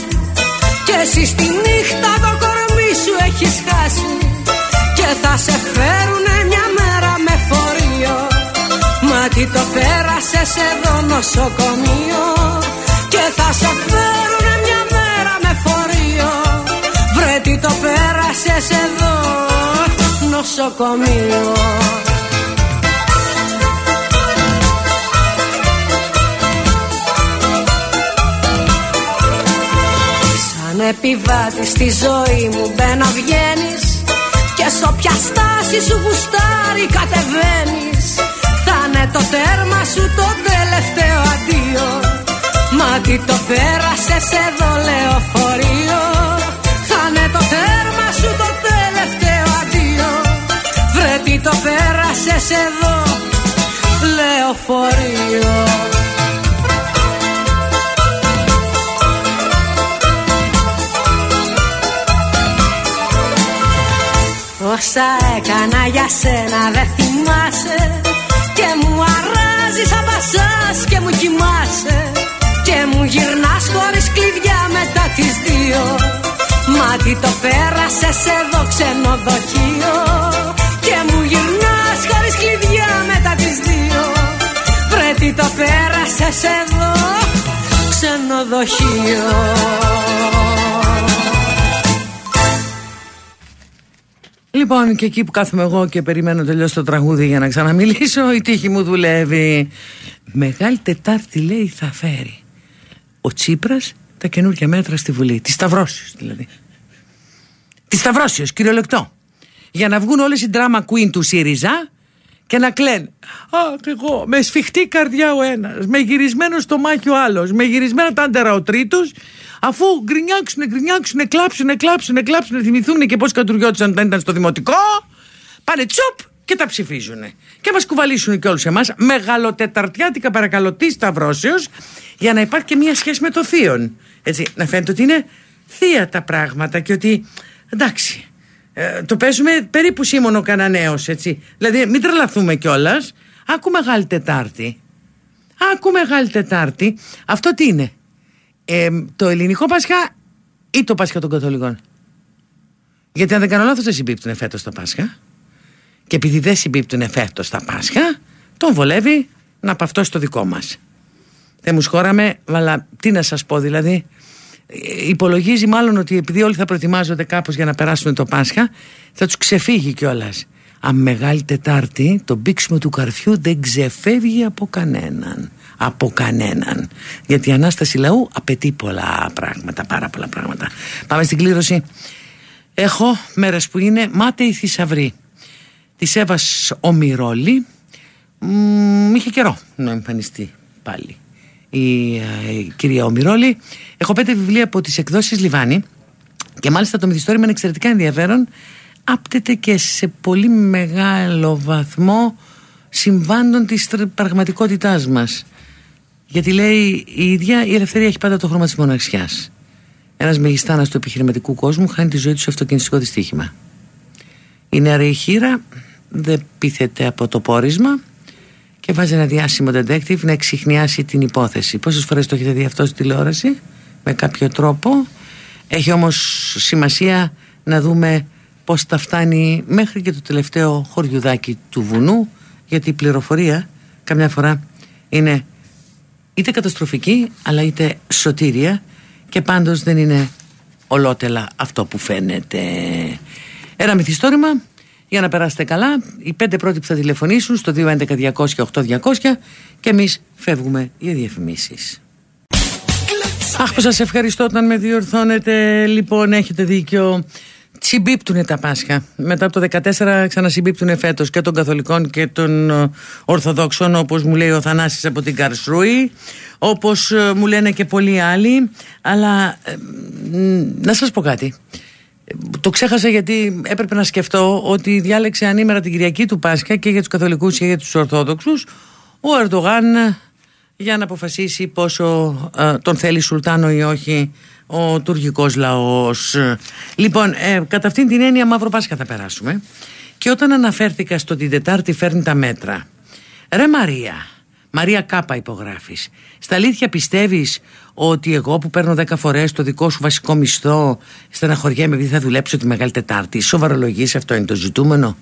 Και εσύ στη νύχτα το κορμί σου έχεις χάσει. Και θα σε φέρουνε μια μέρα με φορείο. Μα τι το πέρασες εδώ νοσοκομείο. Και θα σε φέρουνε μια μέρα με φορείο. Βρε τι το πέρασες εδώ νοσοκομείο επιβάτης στη ζωή μου μπαίνω βγαίνεις Και σ' όποια στάση σου γουστάρει κατεβαίνεις. Θα είναι το τέρμα σου το τελευταίο αντίο. Μα τι το πέρασες εδώ λεωφορείο. Θα είναι το τέρμα σου το τελευταίο αντίο. Βρε τι το πέρασες εδώ λεωφορείο Όσα έκανα για σένα δεν θυμάσαι. Και μου αράζεις απασάς και μου κοιμάσαι. Και μου γυρνάς χωρίς κλειδιά μετά τις δύο. Μα τι το πέρασες εδώ ξενοδοχείο Και μου γυρνάς χωρίς κλειδιά μετά τις δύο. Βρε τι το πέρασες εδώ ξενοδοχείο Λοιπόν, και εκεί που κάθομαι εγώ και περιμένω τελειώσει το τραγούδι για να ξαναμιλήσω, η τύχη μου δουλεύει. Μεγάλη Τετάρτη λέει θα φέρει ο Τσίπρας τα καινούργια μέτρα στη Βουλή. Της Σταυρώσεως δηλαδή. Της Σταυρώσεως, κυριολεκτό. Για να βγουν όλες οι drama queen του ΣΥΡΙΖΑ και να κλαίνουν. Αχ, εγώ με σφιχτή καρδιά ο ένας, με γυρισμένο στο μάχη ο άλλος, με γυρισμένα τα άντερα ο τρίτος, αφού γκρινιάξουν, γκρινιάξουν, κλάψουν, κλάψουν, κλάψουν, θυμηθούν και πώς κατουριώτησαν όταν ήταν στο δημοτικό, πάνε τσουπ και τα ψηφίζουν. Και μας κουβαλήσουν και όλους εμάς, μεγαλοτεταρτιάτικα παρακαλώ τη Σταυρώσεως, για να υπάρχει και μια σχέση με το θείον. Έτσι, να φαίνεται ότι είναι θεία τα πράγματα και ότι, εντάξει, ε, το παίζουμε περίπου σήμωνο κανανέος, έτσι. Δηλαδή, μην τρελαθούμε κιόλας. Άκου Μεγάλη Τετάρτη. Άκου Μεγάλη Τετάρτη. Αυτό τι είναι; Ε, το ελληνικό Πάσχα ή το Πάσχα των Καθολικών; Γιατί αν δεν κάνω λάθος δεν συμπίπτουν φέτος το Πάσχα. Και επειδή δεν συμπίπτουν φέτος τα Πάσχα, τον βολεύει να παυτώσει το δικό μας. Δεν μου σχόραμε, αλλά τι να σας πω δηλαδή. Ε, Υπολογίζει μάλλον ότι επειδή όλοι θα προετοιμάζονται κάπως για να περάσουν το Πάσχα, θα τους ξεφύγει κιόλας. Αν Μεγάλη Τετάρτη το μπήξιμο του καρφιού δεν ξεφεύγει από κανέναν. Από κανέναν. Γιατί η Ανάσταση Λαού απαιτεί πολλά πράγματα, πάρα πολλά πράγματα. Πάμε στην κλήρωση. Έχω μέρες που είναι μάταιοι θησαυροί. Της Εύας Ομιρόλη. Μ, είχε καιρό να εμφανιστεί πάλι η, ε, η κυρία Ομιρόλη. Έχω πέντε βιβλία από τις εκδόσεις Λιβάνη και μάλιστα το μυθιστόρημα είναι εξαιρετικά ενδιαφέρον. Άπτεται και σε πολύ μεγάλο βαθμό συμβάντων της τρ- πραγματικότητάς μας. Γιατί λέει η ίδια η ελευθερία έχει πάντα το χρώμα της μοναξιάς. Ένας μεγιστάνας του επιχειρηματικού κόσμου χάνει τη ζωή του σε αυτοκινηστικό δυστύχημα. Η νεαρή χείρα δεν πείθεται από το πόρισμα και βάζει ένα διάσημο detective να εξηχνιάσει την υπόθεση. Πόσες φορές το έχετε δει αυτό στη τηλεόραση; Με κάποιο τρόπο Έχει όμως σημασία να δούμε πώς τα φτάνει μέχρι και το τελευταίο χωριουδάκι του βουνού γιατί η πληροφορία καμιά φορά είναι είτε καταστροφική αλλά είτε σωτήρια και πάντως δεν είναι ολότελα αυτό που φαίνεται. Ένα μυθιστόρημα για να περάσετε καλά. Οι πέντε πρώτοι που θα τηλεφωνήσουν στο 211 200 και εμείς φεύγουμε για διαφημίσεις. Αχ, που σας ευχαριστώ όταν με διορθώνετε. Λοιπόν, έχετε δίκιο. Συμπίπτουνε τα Πάσχα. Μετά από το 14 ξανασυμπίπτουνε φέτος και των Καθολικών και των ε, Ορθοδόξων, όπως μου λέει ο Θανάσης από την Καρσρούη, όπως ε, μου λένε και πολλοί άλλοι. Αλλά ε, να σας πω κάτι. Το ξέχασα γιατί έπρεπε να σκεφτώ ότι διάλεξε ανήμερα την Κυριακή του Πάσχα και για τους Καθολικούς και για τους Ορθόδοξους ο Ερντογάν για να αποφασίσει πόσο τον θέλει Σουλτάνο ή όχι ο τουρκικός λαός. Λοιπόν, ε, κατά αυτήν την έννοια Μαύρο Πάσχα θα περάσουμε. Και όταν αναφέρθηκα στο την Τετάρτη φέρνει τα μέτρα. Ρε Μαρία, Μαρία Κάπα υπογράφεις. Στα αλήθεια πιστεύεις ότι εγώ που παίρνω 10 φορές το δικό σου βασικό μισθό στεναχωριέμαι επειδή θα δουλέψω τη Μεγάλη Τετάρτη. Σοβαρολογείς αυτό είναι το ζητούμενο.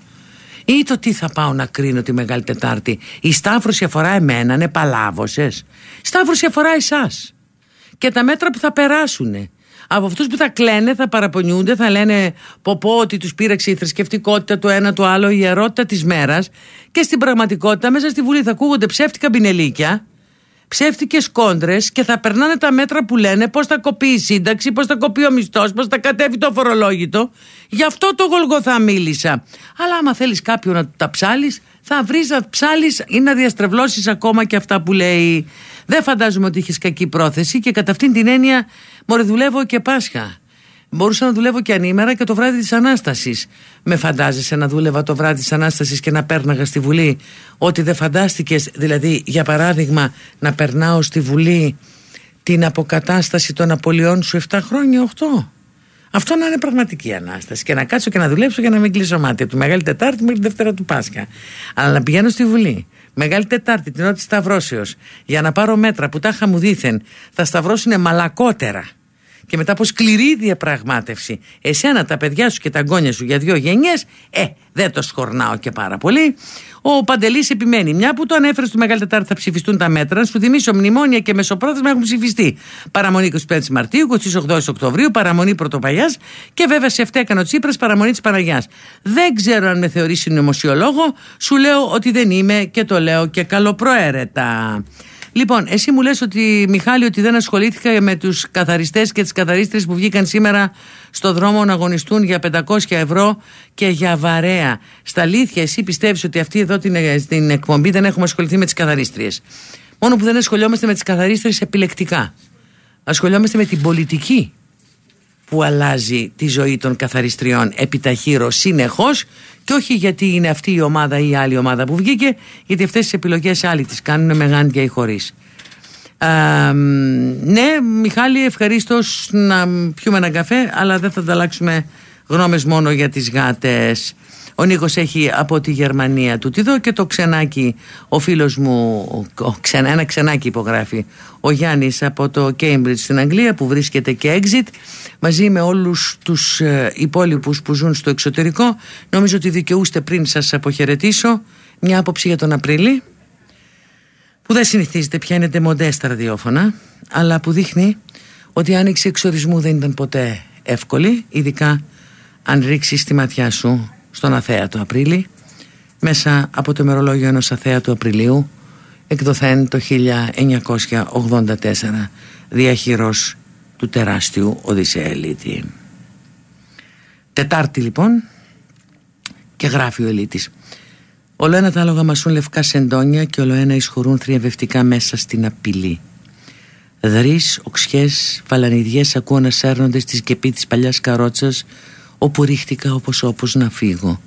Ή το τι θα πάω να κρίνω τη Μεγάλη Τετάρτη. Η Σταύρωση αφορά εμένα, είναι παλάβωσες. Σταύρωση αφορά εσάς και τα μέτρα που θα περάσουν. Από αυτούς που θα κλαίνε, θα παραπονιούνται, θα λένε πω πω ότι τους πήραξε η θρησκευτικότητα το ένα το άλλο, η ιερότητα της μέρας. Και στην πραγματικότητα μέσα στη Βουλή θα ακούγονται ψεύτικα μπινελίκια, ψεύτικες κόντρες και θα περνάνε τα μέτρα που λένε πώς θα κοπεί η σύνταξη, πώς θα κοπεί ο μισθός, πώς θα κατέβει το φορολόγητο. Γι' αυτό το γολγοθά μίλησα. Αλλά άμα θέλεις κάποιον να τα ψάλεις, θα βρεις να ψάλεις ή να διαστρεβλώσεις ακόμα και αυτά που λέει. Δεν φαντάζομαι ότι είχες κακή πρόθεση και κατά αυτήν την έννοια μωρέ δουλεύω και Πάσχα. Μπορούσα να δουλεύω και ανήμερα και το βράδυ της Ανάστασης. Με φαντάζεσαι να δούλευα το βράδυ της Ανάστασης και να πέρναγα στη Βουλή; Ότι δεν φαντάστηκες, δηλαδή για παράδειγμα να περνάω στη Βουλή την αποκατάσταση των απολειών σου 7 χρόνια, 8. Αυτό να είναι πραγματική ανάσταση. Και να κάτσω και να δουλέψω για να μην κλείσω μάτι. Από τη Μεγάλη Τετάρτη μέχρι τη Δευτέρα του Πάσχα. Αλλά να πηγαίνω στη Βουλή Μεγάλη Τετάρτη, την ώρα της Σταυρώσεως, για να πάρω μέτρα που τάχα μου δήθεν, θα σταυρώσουν μαλακότερα. Και μετά από σκληρή διαπραγμάτευση, εσένα, τα παιδιά σου και τα γκόνια σου για δύο γενιές, ε, δεν το σχορνάω και πάρα πολύ. Ο Παντελής επιμένει, μια που το ανέφερες στο Μεγάλη Τετάρτη θα ψηφιστούν τα μέτρα, σου θυμίσω μνημόνια και μεσοπρόθεσμα έχουν ψηφιστεί. Παραμονή 25 Μαρτίου, 28 Οκτωβρίου, παραμονή Πρωτοπαγιάς και βέβαια σε αυτά έκανε ο Τσίπρας παραμονή της Παναγιάς. Δεν ξέρω αν με θεωρήσει νομοσιολόγο, σου λέω ότι δεν είμαι και το λέω και καλοπροαίρετα. Λοιπόν, εσύ μου λες ότι, Μιχάλη, ότι δεν ασχολήθηκα με τους καθαριστές και τις καθαρίστρες που βγήκαν σήμερα στο δρόμο να αγωνιστούν για 500 ευρώ και για βαρέα. Στα αλήθεια, εσύ πιστεύεις ότι αυτή εδώ την, στην εκπομπή δεν έχουμε ασχοληθεί με τις καθαρίστριες. Μόνο που δεν ασχολιόμαστε με τις καθαρίστριες επιλεκτικά. Ασχολιόμαστε με την πολιτική που αλλάζει τη ζωή των καθαριστριών επιταχύρω συνεχώς και όχι γιατί είναι αυτή η ομάδα ή η άλλη ομάδα που βγήκε γιατί αυτές τις επιλογές άλλοι τις κάνουν με γάντια ή χωρίς. Ναι Μιχάλη ευχαρίστως να πιούμε ένα καφέ αλλά δεν θα ανταλλάξουμε γνώμες μόνο για τις γάτες. Ο Νίκος έχει από τη Γερμανία του τη δω και το ξενάκι ο φίλος μου ο ξενα, ένα ξενάκι υπογράφει. Ο Γιάννης από το Cambridge στην Αγγλία που βρίσκεται και exit μαζί με όλους τους ε, υπόλοιπους που ζουν στο εξωτερικό νομίζω ότι δικαιούστε πριν σας αποχαιρετήσω μια άποψη για τον Απρίλη που δεν συνηθίζεται πια είναι μοντές στα ραδιόφωνα αλλά που δείχνει ότι η άνοιξη εξορισμού δεν ήταν ποτέ εύκολη ειδικά αν ρίξεις τη ματιά σου στον αθέατο Απρίλη μέσα από το μερολόγιο ενός αθέατου Απριλίου εκδοθέν το 1984 διαχειρός του τεράστιου Οδυσσέα Ελίτη. Τετάρτη λοιπόν και γράφει ο Ελίτης Όλο ένα τα άλογα μασούν λευκά σεντόνια και όλο ένα εισχωρούν θριαβευτικά μέσα στην απειλή. Δρείς, οξιές, φαλανιδιές ακούω να σέρνονται στη σκεπή της παλιάς καρότσας όπου ρίχτηκα όπως όπως να φύγω.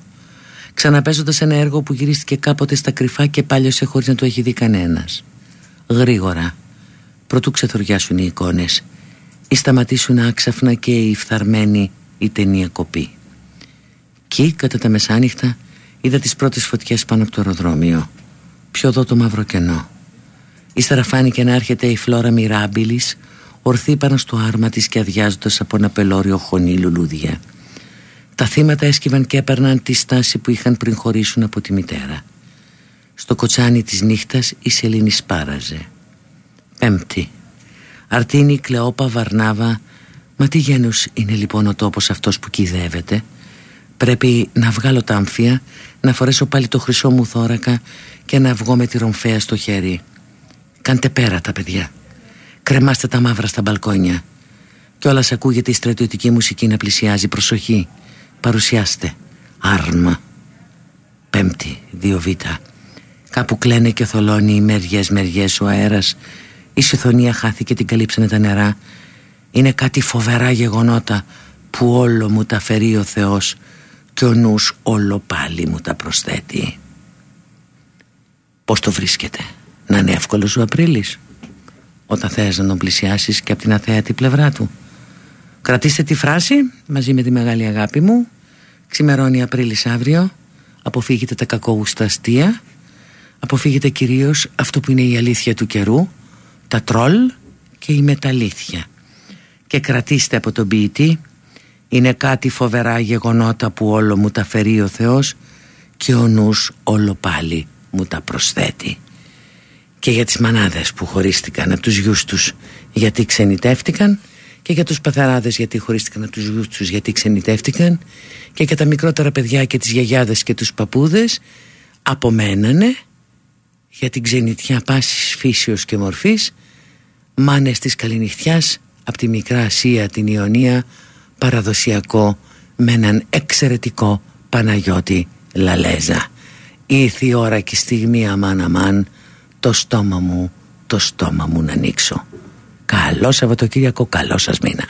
Ξαναπέζοντας ένα έργο που γυρίστηκε κάποτε στα κρυφά και πάλιωσε χωρίς να το έχει δει κανένας. Γρήγορα, προτού ξεθοριάσουν οι εικόνες ή σταματήσουν άξαφνα και η φθαρμένη η ταινία κοπή. Κι κατά τα μεσάνυχτα είδα τις πρώτες φωτιές πάνω από το αεροδρόμιο. Πιο εδώ το μαύρο κενό. Ύστερα φάνηκε να έρχεται η φλόρα Μιράμπιλης, ορθή πάνω στο άρμα της και αδειάζοντας από ένα πελώριο χωνί λουλούδια. Τα θύματα έσκυβαν και έπαιρναν τη στάση που είχαν πριν χωρίσουν από τη μητέρα. Στο κοτσάνι της νύχτας η σελήνη σπάραζε. Πέμπτη. Αρτίνη, Κλεόπα, Βαρνάβα. Μα τι γένους είναι λοιπόν ο τόπος αυτός που κυδεύεται. Πρέπει να βγάλω τα άμφια, να φορέσω πάλι το χρυσό μου θώρακα και να βγω με τη ρομφέα στο χέρι. Κάντε πέρα τα παιδιά. Κρεμάστε τα μαύρα στα μπαλκόνια. Κι όλα ακούγεται η στρατιωτική μουσική να πλησιάζει. Προσοχή. Παρουσιάστε. Άρμα. Πέμπτη. Δύο βήτα. Κάπου κλαίνε και θολώνει οι μεριές μεριές ο αέρας. Η συθονία χάθηκε την καλύψανε τα νερά. Είναι κάτι φοβερά γεγονότα που όλο μου τα φερεί ο Θεός και ο νους όλο πάλι μου τα προσθέτει. Πώς το βρίσκεται, να είναι εύκολος ο Απρίλης; Όταν θες να τον πλησιάσεις και από την αθέατη πλευρά του. Κρατήστε τη φράση μαζί με τη μεγάλη αγάπη μου. Ξημερώνει Απρίλης αύριο. Αποφύγετε τα κακόγουστα αστεία. Αποφύγετε κυρίως αυτό που είναι η αλήθεια του καιρού. Τα τρόλ και η μεταλήθεια. Και κρατήστε από τον ποιητή. Είναι κάτι φοβερά γεγονότα που όλο μου τα φερεί ο Θεός και ο νους όλο πάλι μου τα προσθέτει και για τις μανάδες που χωρίστηκαν από τους γιους τους γιατί ξενιτεύτηκαν και για τους παθαράδες γιατί χωρίστηκαν από τους γιους τους γιατί ξενιτεύτηκαν και για τα μικρότερα παιδιά και τις γιαγιάδες και τους παππούδες απομένανε για την ξενιτιά πάσης φύσεως και μορφής μάνες της καληνυχτιάς από τη Μικρά Ασία την Ιωνία παραδοσιακό με έναν εξαιρετικό Παναγιώτη Λαλέζα ήρθε η ώρα και η στιγμή αμάν αμάν το στόμα μου, το στόμα μου να ανοίξω. Καλό Σαββατοκύριακο, καλό σας μήνα.